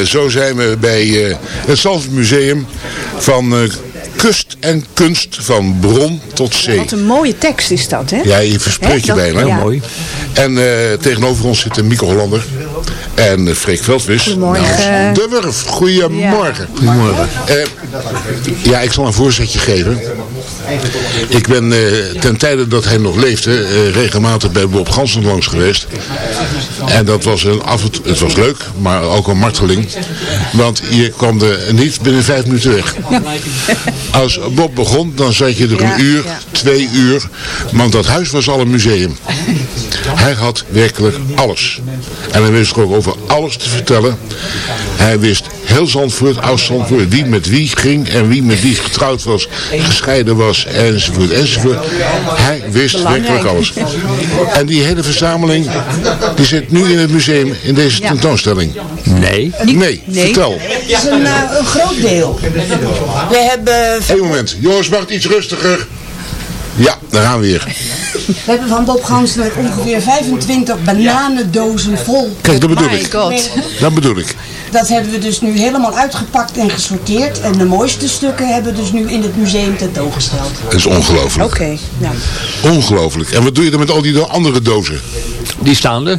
Zo zijn we bij uh, het Zalvoort Museum van uh, kust en kunst van bron tot zee. Wat een mooie tekst is dat, hè? Ja, je verspreekt je bijna. Ja. Mooi. En uh, tegenover ons zit Mieke Hollander en uh, Freek Veldwis. Goedemorgen. de Wurf, goedemorgen. Ja. Goedemorgen. ja, ik zal een voorzetje geven. Ik ben uh, ten tijde dat hij nog leefde uh, regelmatig bij Bob Gansen langs geweest. En dat was een af het, het was leuk, maar ook een marteling. Want je kwam er niet binnen vijf minuten weg. Als Bob begon, dan zat je er een uur, twee uur. Want dat huis was al een museum. Hij had werkelijk alles. En hij wist er ook over over alles te vertellen. Hij wist heel Zandvoort, oud Zandvoort, wie met wie ging en wie met wie getrouwd was, gescheiden was, enzovoort, enzovoort. Hij wist werkelijk alles. En die hele verzameling, die zit nu in het museum in deze tentoonstelling. Nee. Nee, vertel. Het is een, uh, een groot deel. We hebben... Eén moment. Jongens, wacht iets rustiger. Ja, daar gaan we weer. We hebben van Bob Gansner ongeveer 25 bananendozen vol. Kijk, dat bedoel My ik. God. Dat bedoel ik. Dat hebben we dus nu helemaal uitgepakt en gesorteerd. En de mooiste stukken hebben we dus nu in het museum tentoongesteld. Dat is ongelooflijk. Oké, ja. Ongelooflijk. En wat doe je dan met al die andere dozen? Die staan er.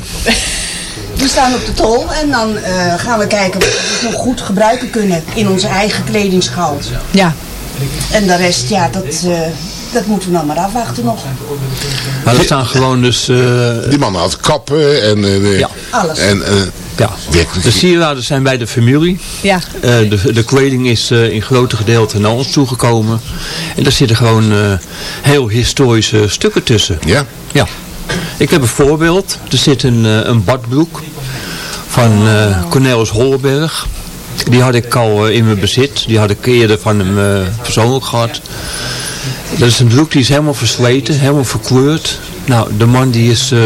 Die staan op de tol en dan eh, gaan we kijken wat we dus nog goed gebruiken kunnen in onze eigen kledingschouw. Ja, En de rest, ja, dat, eh, dat moeten we dan maar afwachten nog. Maar er staan gewoon dus... eh, Die man had kappen en... eh, Ja. Alles. En, eh, ja. werkelijk. De sieraden zijn bij de familie. ja. Eh, de, de kleding is eh, in grote gedeelte naar ons toegekomen. En daar zitten gewoon eh, heel historische stukken tussen. Ja? Ja. Ik heb een voorbeeld. Er zit een, een badbroek van eh, Cornelis Hollenberg. Die had ik al eh, in mijn bezit. Die had ik eerder van hem eh, persoonlijk gehad. Dat is een broek die is helemaal versleten, helemaal verkleurd. Nou, de man die is eh,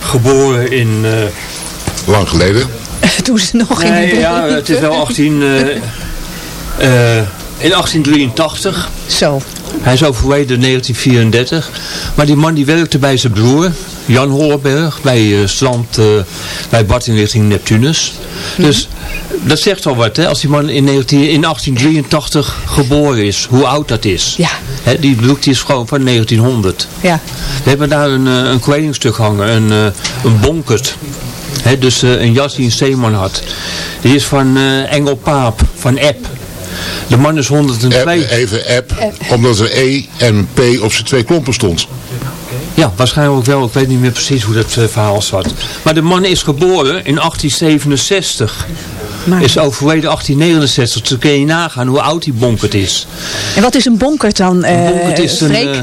geboren in... eh, Lang geleden. Toen ze nog in Nee, de ja, het is wel 18, eh, eh, in 1883. Zo. Hij is overleden in 1934. Maar die man die werkte bij zijn broer, Jan Hollenberg, bij eh, strand, eh, bij Bad in richting Neptunus. Dus dat zegt al wat, hè, als die man in, 19, in 1883 geboren is, hoe oud dat is. Ja. Hè, die broek die is gewoon van 1900. Ja. We hebben daar een, eh, een kledingstuk hangen, een, een bonkert. Hè, dus een jas die een zeeman had. Die is van Engel Paap, van Epp. De man is 102. App, even app, omdat er E en P op zijn twee klompen stond. Ja, waarschijnlijk wel. Ik weet niet meer precies hoe dat eh, verhaal zat. Maar de man is geboren in 1867. Maar- Is overleden 1869. Dus dan kun je nagaan hoe oud die bonkert is. En wat is een bonkert dan, eh bonkert is een, eh,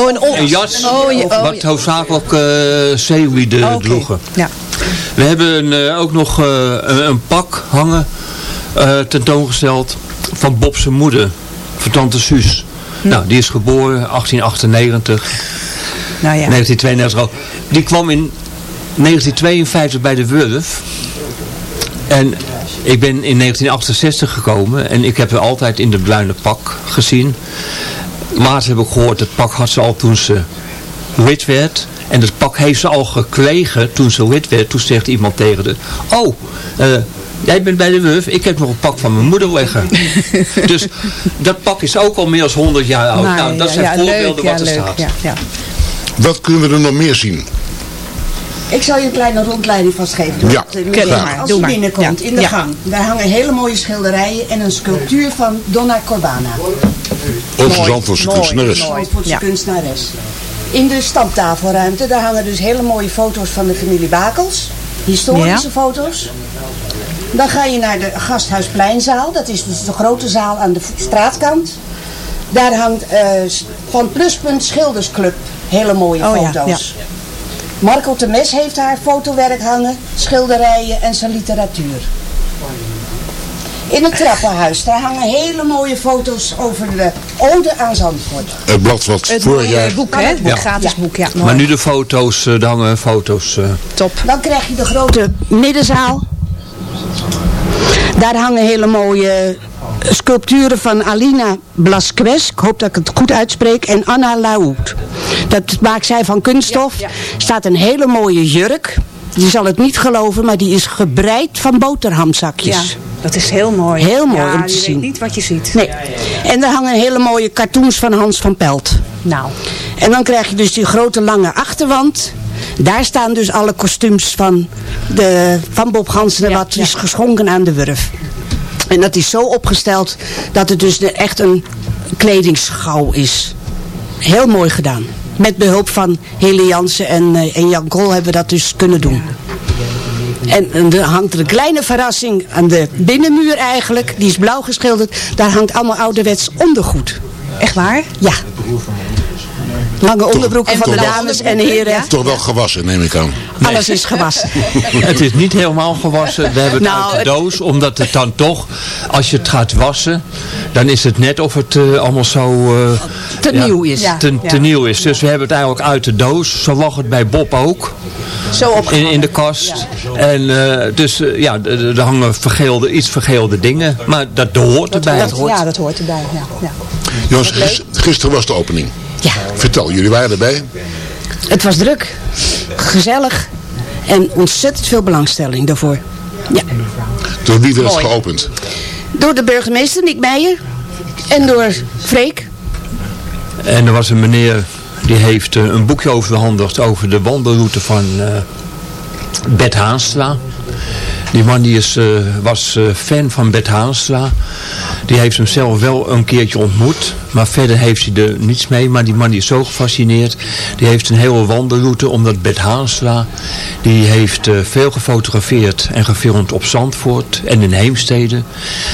oh, een. Een jas Oh, je, oh, wat hoofdzakelijk eh zeewieden oh, oké. droegen. Ja. We hebben eh, ook nog eh, een, een pak hangen eh, tentoongesteld van Bob zijn moeder, van tante Suus. Nou, die is geboren 1898. Nou ja. 1932 al. Die kwam in 1952 bij de Wurf. En ik ben in 1968 gekomen en ik heb haar altijd in de bruine pak gezien. Maar heb ik gehoord, het pak had ze al toen ze wit werd. En het pak heeft ze al gekregen toen ze wit werd. Toen zegt iemand tegen haar, oh, eh, jij bent bij de Wurf, ik heb nog een pak van mijn moeder liggen. dus dat pak is ook al meer dan 100 jaar oud. Maar, nou, dat ja, zijn ja, voorbeelden leuk, wat er leuk, staat. Ja, ja. Wat kunnen we er nog meer zien? Ik zal je een kleine rondleiding vastgeven. door Ja, maar, Als je binnenkomt Ja. in de Ja. gang, daar hangen hele mooie schilderijen en een sculptuur van Donna Corbana. Onze Zandvoortse kunstenares. Zandvoortse Ja. kunstenares. In de stamtafelruimte, daar hangen dus hele mooie foto's van de familie Bakels. Historische Ja. foto's. Dan ga je naar de Gasthuispleinzaal. Dat is dus de grote zaal aan de straatkant. Daar hangt eh, van Pluspunt Schildersclub hele mooie Oh ja, foto's. Marco Temes heeft haar fotowerk hangen, schilderijen en zijn literatuur. In het trappenhuis, daar hangen hele mooie foto's over de ode aan Zandvoort. Het blad wat Het vorig jaar... boek, hè? Het boek, Ja. gratis Ja. boek, ja. Maar nu de foto's, eh, daar hangen foto's. eh. Top. Dan krijg je de grote middenzaal. Daar hangen hele mooie sculpturen van Alina Blasquez. Ik hoop dat ik het goed uitspreek. En Anna Laoud. Dat maakt zij van kunststof. staat een hele mooie jurk. Je zal het niet geloven, maar die is gebreid van boterhamzakjes. Ja, dat is heel mooi. Heel mooi ja, om te je zien. weet niet wat je ziet. Nee. En daar hangen hele mooie cartoons van Hans van Pelt. Nou, En dan krijg je dus die grote lange achterwand. Daar staan dus alle kostuums van, de, van Bob Gansen Ja, wat ja. is geschonken aan de Wurf. En dat is zo opgesteld dat het dus echt een kledingsschouw is. Heel mooi gedaan. Met behulp van Hele Jansen en, eh, en Jan Kool hebben we dat dus kunnen doen. En, en er hangt een kleine verrassing aan de binnenmuur eigenlijk. Die is blauw geschilderd. Daar hangt allemaal ouderwets ondergoed. echt waar? Ja. Lange onderbroeken en van de dames en heren. Ja. Toch wel gewassen, neem ik aan. Alles is gewassen. Het is niet helemaal gewassen. We hebben het Nou, uit de doos. Omdat het dan toch, als je het gaat wassen, dan is het net of het eh, allemaal zo... eh, Te nieuw is. Ja. Te, te nieuw is. Dus we hebben het eigenlijk uit de doos. Zo lag het bij Bob ook. Zo In, opgehangen. in de kast. En eh, dus ja, er hangen vergeelde, iets vergeelde dingen. Maar dat hoort erbij. Dat hoort, ja, dat hoort erbij. Ja. Ja. Jongens, gis- gisteren was de opening. Ja, Vertel, jullie waren erbij. het was druk, gezellig en ontzettend veel belangstelling daarvoor. Ja. Door wie werd het geopend? Door de burgemeester, Nick Meijer, en door Freek. En er was een meneer die heeft eh, een boekje overhandigd over de wandelroute van eh Bert Haanstra. Die man die is, eh, was eh, fan van Bert Haanstra. Die heeft hem zelf wel een keertje ontmoet. Maar verder heeft hij er niets mee. Maar die man die is zo gefascineerd. Die heeft een hele wandelroute. Omdat Bert Haanstra. Die heeft eh, veel gefotografeerd en gefilmd op Zandvoort. En in Heemstede.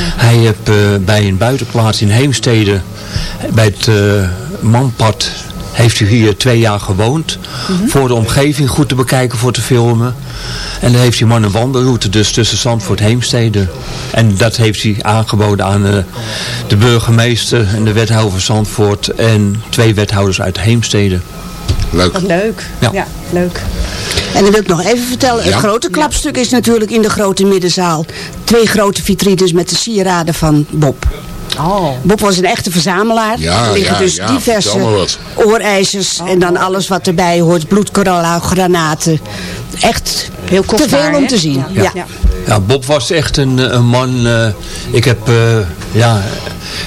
Hij heeft bij een buitenplaats in Heemstede. Bij het Manpad heeft u hier twee jaar gewoond. Voor de omgeving goed te bekijken, voor te filmen. En dan heeft die man een wandelroute dus tussen Zandvoort en Heemstede. En dat heeft hij aangeboden aan eh, de burgemeester en de wethouder van Zandvoort. En twee wethouders uit Heemstede. Leuk. Wat leuk. Ja. Ja, leuk. En dan wil ik nog even vertellen, Ja. het grote klapstuk is natuurlijk in de grote middenzaal. Twee grote vitrines met de sieraden van Bob. Oh. Bob was een echte verzamelaar. Ja, er liggen ja, dus ja, diverse oorijzers en dan alles wat erbij hoort. Bloedkorallen, granaten. Echt Heel te kostbaar, veel om te zien. Ja. Ja. Ja. Ja, Bob was echt een, eh, een man. eh, ik, heb, eh, ja,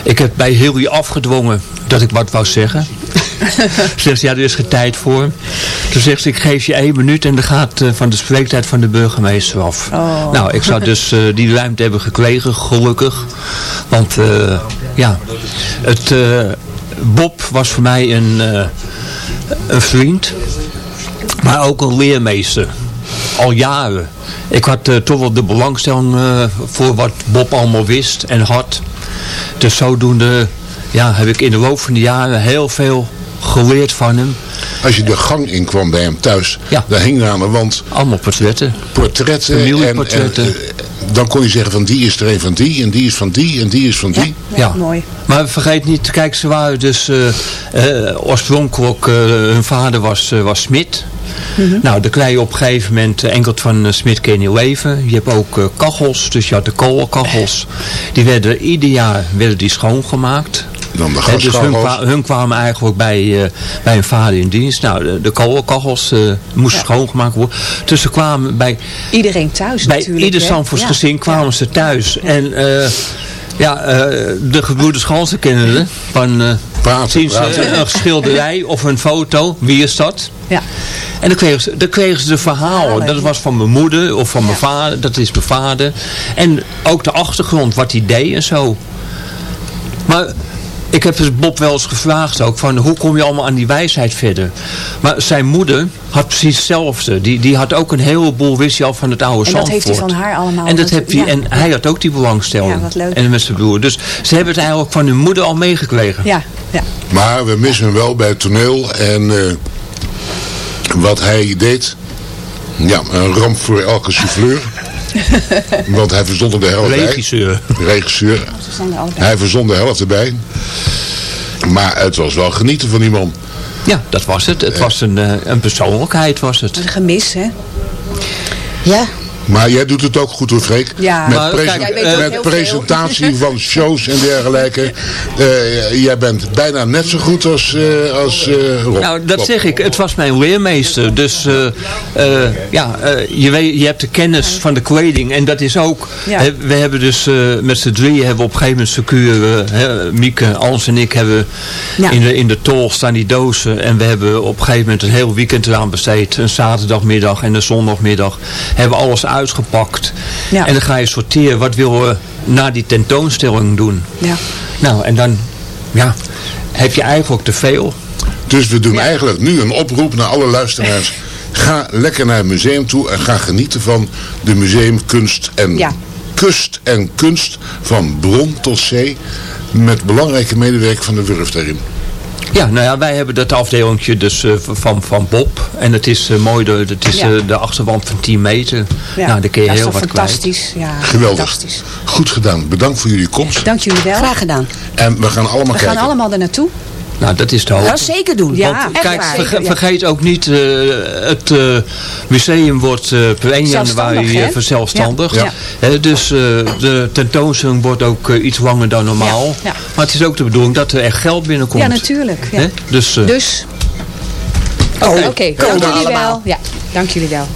ik heb bij Hilly afgedwongen dat ik wat wou zeggen. zegt ze, ja, er is geen tijd voor. Toen zegt ze, ik geef je één minuut en dan gaat eh, van de spreektijd van de burgemeester af. Nou, ik zou dus eh, die ruimte hebben gekregen, gelukkig. Want eh, ja, het, Bob was voor mij een, een vriend, maar ook een leermeester. Al jaren. Ik had toch wel de belangstelling voor wat Bob allemaal wist en had. Dus zodoende ja, heb ik in de loop van de jaren heel veel geleerd van hem. Als je de gang in kwam bij hem thuis, Ja. daar hingen aan de wand Allemaal portretten. portretten. En, Familieportretten. en, eh, dan kon je zeggen van die is er een van die, en die is van die, en die is van die. Ja, mooi. Maar vergeet niet, kijk, ze waren dus eh, eh, oorspronkelijk, eh, hun vader was, was Smit. Nou, dan krijg je op een gegeven moment enkelt van uh, Smit kun je leven. Je hebt ook eh, kachels, dus je had de kolenkachels. Die werden ieder jaar werden die schoongemaakt. Dan de Hè, dus hun, gaskachels. kwa- hun kwamen eigenlijk bij, eh, bij hun vader in dienst. Nou, de, de kolenkachels eh, moesten schoongemaakt worden. Dus ze kwamen bij, Iedereen thuis bij natuurlijk. ieder hè? Zandvoorts Ja. gezin kwamen ze thuis. En eh, ja, eh, de gebroeders Gansen kennen we. Van, eh, Praten, zien ze praten. een schilderij of een foto. Wie is dat? Ja. En dan kregen ze, dan kregen ze de verhalen. Verhalen, Dat was van mijn moeder of van mijn Ja. vader. Dat is mijn vader. En ook de achtergrond, wat hij deed en zo. Maar ik heb dus Bob wel eens gevraagd ook. Van hoe kom je allemaal aan die wijsheid verder? Maar zijn moeder had precies hetzelfde. Die, die had ook een heleboel wist hij al van het oude En dat heeft hij Zandvoort. van haar allemaal. En, dat Dat- heeft hij, ja. en hij had ook die belangstelling. Ja, wat leuk. En met zijn broer. Dus ze hebben het eigenlijk van hun moeder al meegekregen. Ja, ja. Maar we missen hem wel bij het toneel en eh, wat hij deed. Ja, een ramp voor elke souffleur. Want hij verzond er de helft bij. Regisseur. Regisseur. Allebei. Hij verzond de helft erbij. Maar het was wel genieten van die man. Ja, dat was het. Het was een, eh, een persoonlijkheid was het. Een gemis, hè? Ja, Maar jij doet het ook goed hoor, Freek. Ja. Met, Maar presen- kijk, jij weet ook met presentatie van shows en dergelijke. Eh, jij bent bijna net zo goed als, eh, als eh, Rob. Nou, dat Rob. zeg ik. Het was mijn leermeester. Dus eh, eh, ja, eh, je, weet, je hebt de kennis van de kleding. En dat is ook... Ja. we hebben dus eh, met z'n drieën hebben we op een gegeven moment secuur... hè, Mieke, Ans en ik hebben Ja. in, de, in de tol staan die dozen. En we hebben op een gegeven moment een heel weekend eraan besteed. Een zaterdagmiddag en een zondagmiddag. Hebben we alles uitgepakt. Ja. En dan ga je sorteren. Wat willen we na die tentoonstelling doen? Ja. Nou, en dan ja, heb je eigenlijk te veel. Dus we doen eigenlijk nu een oproep naar alle luisteraars. Ga lekker naar het museum toe en ga genieten van de museumkunst en Ja. kust en kunst van bron tot zee. Met belangrijke medewerking van de Wurf daarin. Ja, nou ja, wij hebben dat afdelingje dus eh, van, van Bob. En het is eh, mooi, de, het is Ja. eh, de achterwand van 10 meter. Ja, Nou, daar kun je dat heel wat kwijt. fantastisch. Ja, Geweldig. fantastisch. Goed gedaan. Bedankt voor jullie komst. Dank jullie wel. Graag gedaan. En we gaan allemaal We kijken. gaan allemaal er naartoe. Nou, dat is de hoop. Dat zeker doen. Ja, Want, kijk, waar. verge- Ja. vergeet ook niet, eh, het eh, museum wordt eh, per 1 januari Zelfstandig, hè? verzelfstandigd. Ja. Hè, dus eh, de tentoonstelling wordt ook iets langer dan normaal. Ja, ja. Maar het is ook de bedoeling dat er echt geld binnenkomt. Ja, natuurlijk. Ja. Hè? Dus, Dus, Oh, oké, dank jullie allemaal. wel. Ja, dank jullie wel.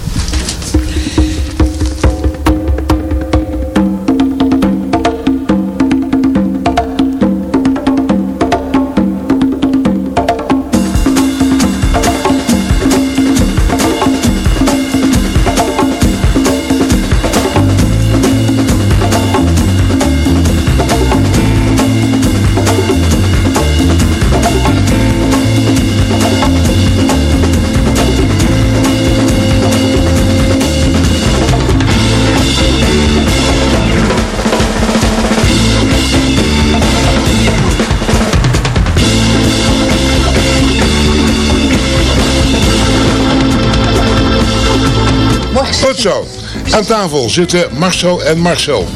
Goed zo. Aan tafel zitten Marcel en Marcel.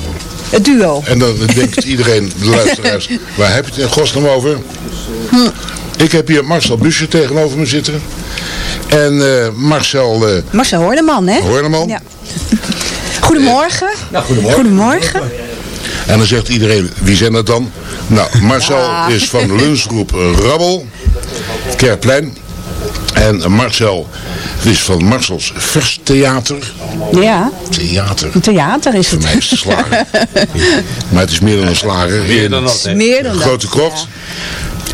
Het duo. En dan denkt iedereen, de luisteraars, waar heb je het in godsnaam over? Hm. Ik heb hier Marcel Busje tegenover me zitten. En eh, Marcel eh Marcel Hoorneman, hè? Hoorneman. Ja. Goedemorgen. goedemorgen. Goedemorgen. En dan zegt iedereen, wie zijn dat dan? Nou, Marcel is van de lunchgroep Rabbel, Kerplein. En Marcel is van Marcels Verstheater. Ja, Theater. een theater is Voor het. mij is het slager. maar het is meer dan een slager. Meer dan dat? Meer dan. Grote krocht.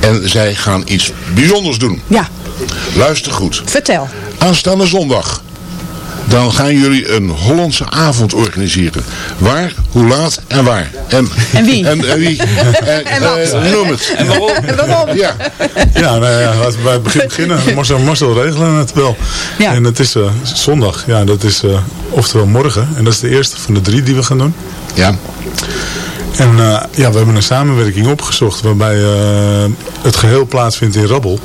En zij gaan iets bijzonders doen. Ja, Luister goed. vertel. Aanstaande zondag. Dan gaan jullie een Hollandse avond organiseren. Waar, hoe laat en waar. En, En wie? En, en wie. En, En wat? eh, noem het. En waarom? En waarom? Ja, Ja, nou ja, laten we bij het begin beginnen. Marcel, Marcel regelen het wel. Ja. En het is eh, zondag. Ja, dat is eh, oftewel morgen. En dat is de eerste van de drie die we gaan doen. ja. En eh, ja, we hebben een samenwerking opgezocht waarbij eh, het geheel plaatsvindt in Rabbel.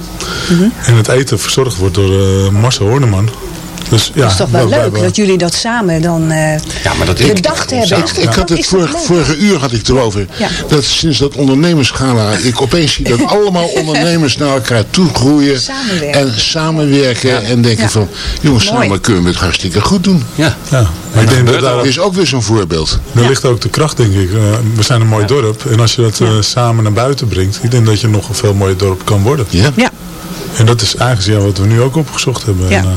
Mhm. En het eten verzorgd wordt door eh, Marcel Horneman. Dus, ja, Dat is toch wel we- we leuk hebben- dat jullie dat samen dan eh Ja, maar dat is bedacht hebben. Ik, ik had het vorige, uur had ik erover. Ja. Dat sinds dat ondernemersgala ik opeens zie dat allemaal ondernemers naar elkaar toe groeien. Samenwerken. En samenwerken. En denken Ja. van, jongens, Mooi. samen kunnen we het hartstikke goed doen. Ja. Ja, maar ik denk dat daar, Dat is ook weer zo'n voorbeeld. daar ligt ook de kracht, denk ik. Eh, we zijn een mooi dorp. En als je dat eh, samen naar buiten brengt, ik denk dat je nog een veel mooier dorp kan worden. Ja. Ja, En dat is eigenlijk ja, wat we nu ook opgezocht hebben. Ja. En, eh,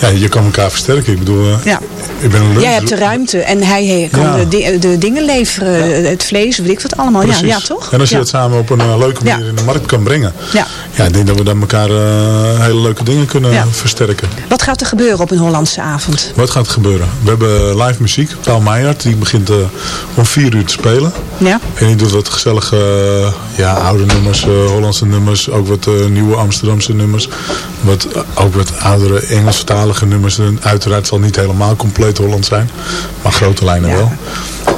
ja, je kan elkaar versterken. Ik bedoel, eh, Ja. ik ben een lunch- jij hebt de ruimte en hij kan Ja. de, de dingen leveren, het vlees, weet ik wat allemaal. Ja, Precies. ja, toch? En als je ja. dat samen op een eh, leuke manier Ja. in de markt kan brengen. Ja. Ja, ik denk dat we dan elkaar eh, hele leuke dingen kunnen Ja. versterken. Wat gaat er gebeuren op een Hollandse avond? Wat gaat er gebeuren? We hebben live muziek. Paul Meijert, die begint eh, om vier uur te spelen. Ja? En die doet wat gezellige ja, oude nummers, eh, Hollandse nummers. Ook wat eh, nieuwe Amsterdamse nummers. Wat, ook wat oudere Engelsvertalige nummers. En uiteraard zal niet helemaal compleet Holland zijn. Maar grote lijnen Ja. wel.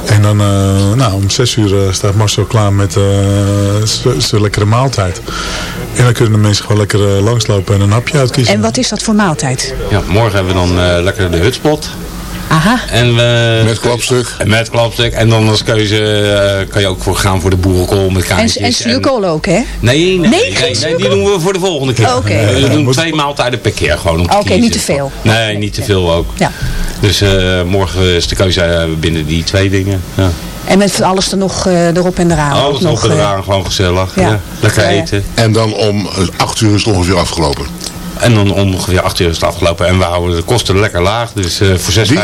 En dan eh, nou, om zes uur eh, staat Marcel klaar met eh, z- zijn lekkere maaltijd. En dan kunnen de mensen gewoon lekker eh, langslopen en een hapje uitkiezen. En wat is dat voor maaltijd? ja, morgen hebben we dan eh, lekker de hutspot. Aha. En we, Met klapstuk. En met klapstuk. En dan als keuze eh, kan je ook voor gaan voor de boerenkool met En, kaartjes. en slukol ook, hè? Nee, nee, Nee, die doen we voor de volgende keer. Oké. Eh, we doen twee maaltijden per keer gewoon om te Oké, niet te veel. Nee, niet te veel ook. Ja. Dus eh, morgen is de keuze binnen die twee dingen. Ja. En met alles er nog eh, erop en eraan. Alles ook nog en eh, eraan, gewoon gezellig. ja. Ja. Lekker eten. En dan om acht uur is het ongeveer afgelopen. En dan ongeveer 8 uur is het afgelopen. En we houden de kosten lekker laag. Dus eh voor 6,95 Die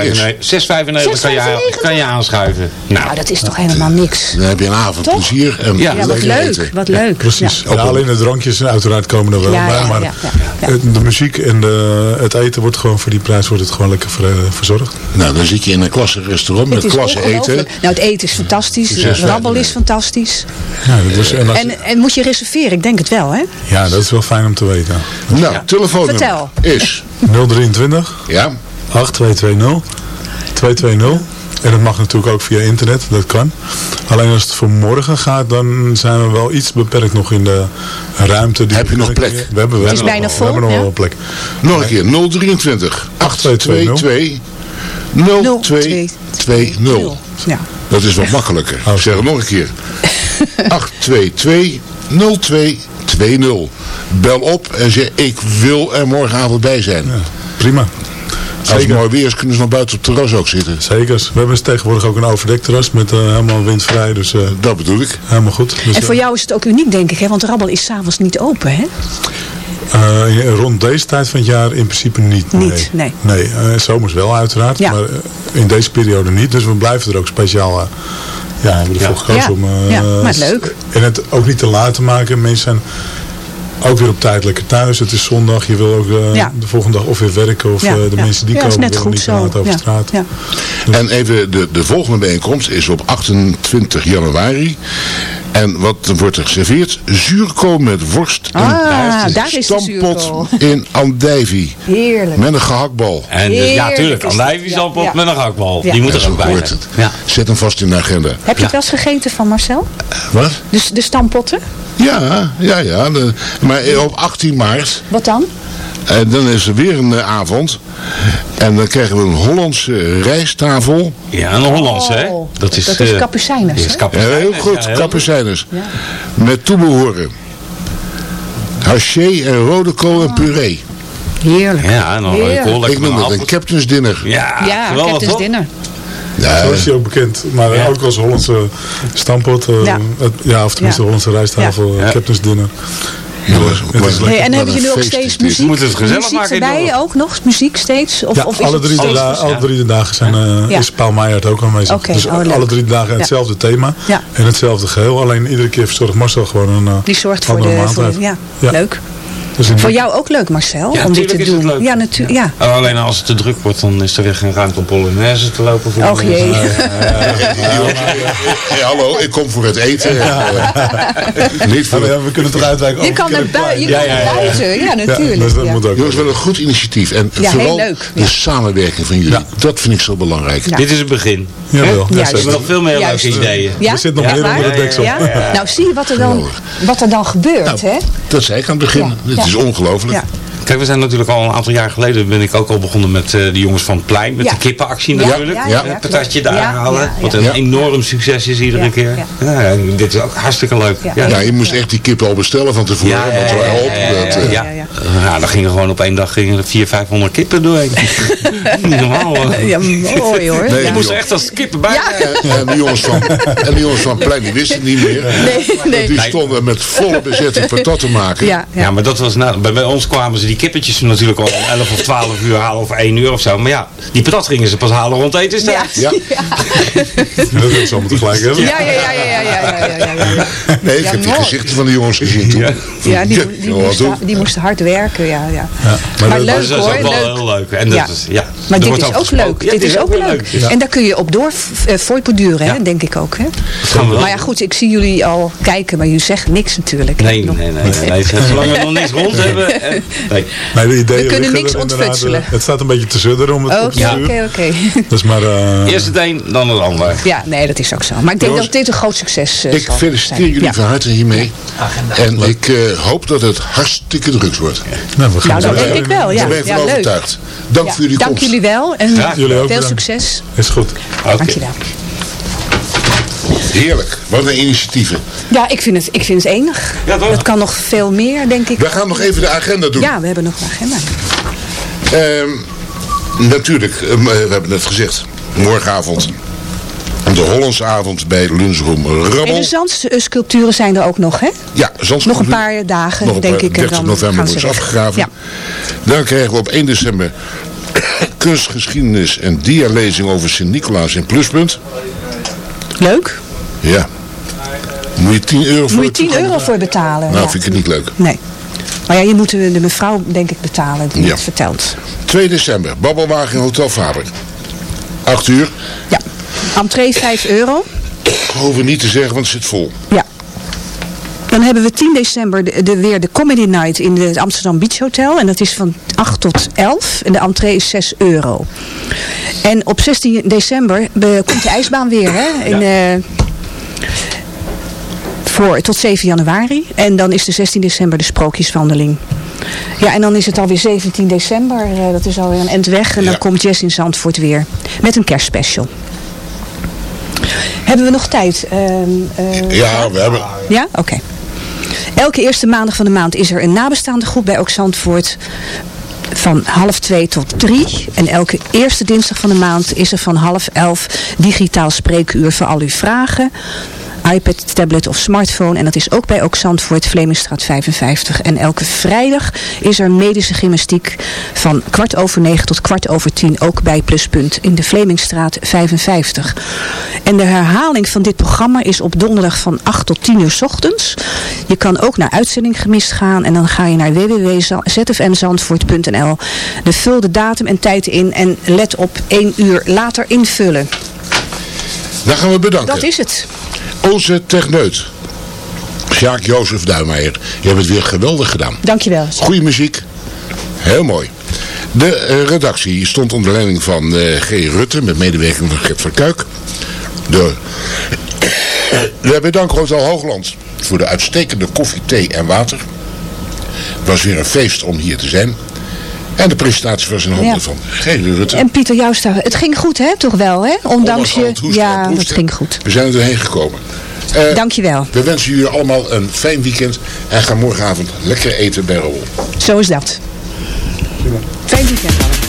kan, je, kan je aanschuiven. Nou, Nou, dat is toch helemaal niks. Dan heb je een avond Toch? plezier. En Ja, Ja, wat leuk. eten. Wat leuk. Precies. Ja. Ja, alleen de drankjes uiteraard komen er wel Ja, bij. ja, maar ja, ja, ja. het- de muziek en de, het eten wordt gewoon voor die prijs wordt het gewoon lekker ver- verzorgd. Nou, dan zit je in een klasse restaurant met Het klasse eten. Nou, het eten is fantastisch. De rabbel is fantastisch. Ja, dat is, en als- En, en moet je reserveren? Ik denk het wel, hè? ja, dat is wel fijn om te weten. Nou, telefoonnummer Vertel. is... 023 Ja, 8220 220 En dat mag natuurlijk ook via internet, dat kan. Alleen als het voor morgen gaat, dan zijn we wel iets beperkt nog in de ruimte. Die Heb je nog plek? We hebben, we Het is hebben bijna nog, vol, We hebben nog wel een plek. Nog een keer, 023 822 0220. Ja. Dat is wat makkelijker. Ik zeg het nog een keer. 822 0220. Bel op en zeg ik wil er morgenavond bij zijn. Prima. Als het Zeker. mooi weer is, kunnen ze nog buiten op het terras ook zitten. Zeker. We hebben tegenwoordig ook een overdekterras met eh, helemaal windvrij. Dus eh, Dat bedoel ik. helemaal goed. Dus, En voor jou is het ook uniek, denk ik, hè? want de Rabbel is s'avonds niet open, hè? eh, ja, rond deze tijd van het jaar in principe niet. Niet, nee. Nee, eh, zomers wel uiteraard. Ja. Maar eh, in deze periode niet. Dus we blijven er ook speciaal... ja, hebben we ervoor gekozen Ja. om... eh, Ja, maar leuk. En het ook niet te laat te maken. Mensen zijn ook weer op tijd lekker thuis. Het is zondag. Je wil ook eh, Ja. de volgende dag of weer werken. Of Ja, eh, de ja. mensen die komen net willen goed niet te zo. laat over Ja, straat. ja. En even, de, de volgende bijeenkomst is op 28 januari. En wat wordt er geserveerd? Zuurkool met worst en Ah, daar is de stampot in Andijvie. Heerlijk. Met een gehaktbal. En dus, ja, tuurlijk. Andijvie ja, ja. met een. Ja. Die moet er zo ook bij hoort zijn. het. Ja. Zet hem vast in de agenda. Heb je het wel eens gegeten van Marcel? Wat? Dus de stampotten? Ja, ja, ja. De- maar op 18 maart, Wat dan? En dan is er weer een eh, avond. En dan krijgen we een Hollandse rijsttafel. Ja, een Hollands, hè? Oh, Dat is, dat is eh, Kapucijners, is? Ja, heel goed, ja, heel kapucijners. Met toebehoren. Haché en rode kool en puree. Heerlijk. Ja, en dan Heerlijk. ik hoor Ik noem het een captain's dinner. Ja, Ja, geweldig, Captain's? Dinner. Ja, Zo is hij ook bekend. Maar Ja. ook als Hollandse stampot. eh, Ja. ja, of tenminste Ja. Hollandse rijsttafel. Ja. eh, Captain's dinner. Hey, en hebben jullie ook steeds muziek? Moeten het gezellig muziek maken in erbij ook nog? Muziek steeds? Of, Ja, of is alle drie, de steeds dagen, alle drie de dagen zijn, eh, Ja. is Paul Meijert ook aanwezig. Oké, dus oh, alle drie de dagen Ja. hetzelfde thema Ja. en hetzelfde geheel. Alleen iedere keer verzorgt Marcel gewoon een eh, Die zorgt voor de... Voor maaltijd. de ja, Ja. leuk. Dus Voor jou ook leuk, Marcel, Ja, om dit te is het doen. leuk. Ja, natuurlijk. Ja. Oh, alleen als het te druk wordt, dan is er weer geen ruimte om Polonaise te lopen. Voor Och jee. Hey, hallo, ik kom voor het eten. Eh, niet voor Maar ja, we kunnen toch uitwijken Je over kan naar bui- je kan naar buiten. Ja, natuurlijk. dus dat Ja. moet ook. Jongens, wel een goed initiatief. En vooral de samenwerking van jullie. Dat vind ik zo belangrijk. Dit is het begin. Jawel. Ja, Er zijn nog veel meer leuke ideeën. Ja? Er zit nog meer onder de deksel. Nou, zie je wat er dan, wat er dan gebeurt, hè? Dat zei ik aan het begin is ongelooflijk. Kijk, we zijn natuurlijk al een aantal jaar geleden ben ik ook al begonnen met eh, de jongens van het plein. Met Ja. de kippenactie natuurlijk. ja, patatje daar Ja, halen. ja, Wat een Ja. enorm succes is iedere Ja, keer. ja. Ja, dit is ook hartstikke leuk. Ja. Ja. Ja, je moest echt die kippen al bestellen van tevoren. Ja, want ze waren op. Dat, eh, ja. ja, ja. Ja, dan gingen gewoon op één dag gingen er 400, 500 kippen doorheen. Niet normaal. hoor. Ja, mooi hoor. Nee, Je moest er echt als kippen bij. Ja. En, en de jongens van, en de jongens van het plein die wisten het niet meer. Nee, nee. Die stonden met volle bezetting patat te maken. Ja, Ja, ja. maar dat was nou, bij, bij ons kwamen ze die kippetjes natuurlijk al om 11 of 12 uur halen of 1 uur of zo. Maar ja, die patat gingen ze pas halen rond etenstijd. Ja. ja. Dat is allemaal tegelijk. Ja, ja, ja, ja, ja, ja, ja, Nee, ik heb die gezichten van de jongens gezien toen. Ja, die, die, moesten, die moesten hard werken, ja. ja. Maar, maar leuk hoor. Dat is ook wel heel leuk. En dat Is, ja. Maar dit is ook leuk. Dit is ook leuk. En daar kun je op door eh, voortborduren, hè, denk ik ook. Hè. Maar ja, goed, ik zie jullie al kijken, maar jullie zeggen niks natuurlijk. Nee, nee, nee. Zolang we nog niks rond hebben. Nee, de ideeën We kunnen niks ontfutselen. eh, Het staat een beetje te sudderen om het op te Oké, sturen. oké, oké. Dus maar... eh, Eerst het een, dan het ander. Ja, nee, dat is ook zo. Maar ik denk Jongens, dat dit een groot succes uh, Ik feliciteer jullie ja. van harte hiermee. En ik eh, hoop dat het hartstikke drugs wordt. nou, we gaan Nou, dat denk ik wel, ja. Ben ik van ja leuk. overtuigd. Dank Ja, voor jullie Dank komst. jullie wel en Ja, jullie ook veel bedankt. succes. Is goed. Oké. Dankjewel. Heerlijk. Wat een initiatieven. Ja, ik vind het, ik vind het enig. Ja, toch? Het kan nog veel meer, denk ik. We gaan nog even de agenda doen. Ja, we hebben nog een agenda. Ehm, natuurlijk, ehm, we hebben het gezegd. Morgenavond. De Hollandse avond bij Lunchroom En Rabbel. de zandsculpturen zijn er ook nog, hè? Ja, Zandsculptuur. Nog een paar dagen, een denk paar- ik. En 30 dan november wordt afgegraven. Ja. Dan krijgen we op 1 december kunstgeschiedenis en dialezing over Sint-Nicolaas in Pluspunt. Leuk. Ja. Moet je 10 euro voor Moet je de 10 toegang- euro voor betalen. Nou, ja. vind ik het niet leuk. Nee. Maar ja, je moet de, mevrouw, denk ik, betalen die Ja. het vertelt. 2 december, Babbelwagen Hotel Faber. 8 uur. Ja. Entree 5 euro. Hoeven niet te zeggen, want het zit vol. Ja. Dan hebben we 10 december de, de- weer de Comedy Night in het Amsterdam Beach Hotel. En dat is van 8 tot 11. En de entree is 6 euro. En op 16 december be- komt de ijsbaan weer. Hè? In, eh, voor, tot 7 januari. En dan is de 16 december de sprookjeswandeling. Ja, en dan is het alweer 17 december. eh, dat is alweer een end weg. En dan komt Jess in Zandvoort weer. Met een kerstspecial. Hebben we nog tijd? Ehm, eh, Ja, we hebben... ja? Oké. Elke eerste maandag van de maand is er een nabestaande groep bij Ook Zandvoort van half twee tot drie. En elke eerste dinsdag van de maand is er van half elf digitaal spreekuur voor al uw vragen. iPad, tablet of smartphone. En dat is ook bij Ook Zandvoort, Vlemingstraat 55. En elke vrijdag is er medische gymnastiek van kwart over negen tot kwart over tien. Ook bij Pluspunt in de Vlemingstraat 55. En de herhaling van dit programma is op donderdag van 8 tot 10 uur 's ochtends. Je kan ook naar uitzending gemist gaan. En dan ga je naar www.zfmzandvoort.nl. De vul de datum en tijd in. En let op 1 uur later invullen. Dan gaan we bedanken. Dat is het. Onze techneut. Sjaak Jozef Duimeijer. Je hebt het weer geweldig gedaan. Dankjewel. Goeie muziek. Heel mooi. De eh, redactie stond onder leiding van eh, G. Rutte met medewerking van Gert van Kuik. De, we bedanken Hotel Hoogland voor de uitstekende koffie, thee en water. Het was weer een feest om hier te zijn. En de presentatie was in handen Ja. van G. Rutte. En Pieter Jouwstra, het ging goed hè, toch wel hè? Ondanks je... Ja, het ging goed. We zijn er doorheen gekomen. Eh, Dankjewel. We wensen jullie allemaal een fijn weekend. En gaan morgenavond lekker eten bij Raoul. Zo is dat. Fijn weekend allemaal.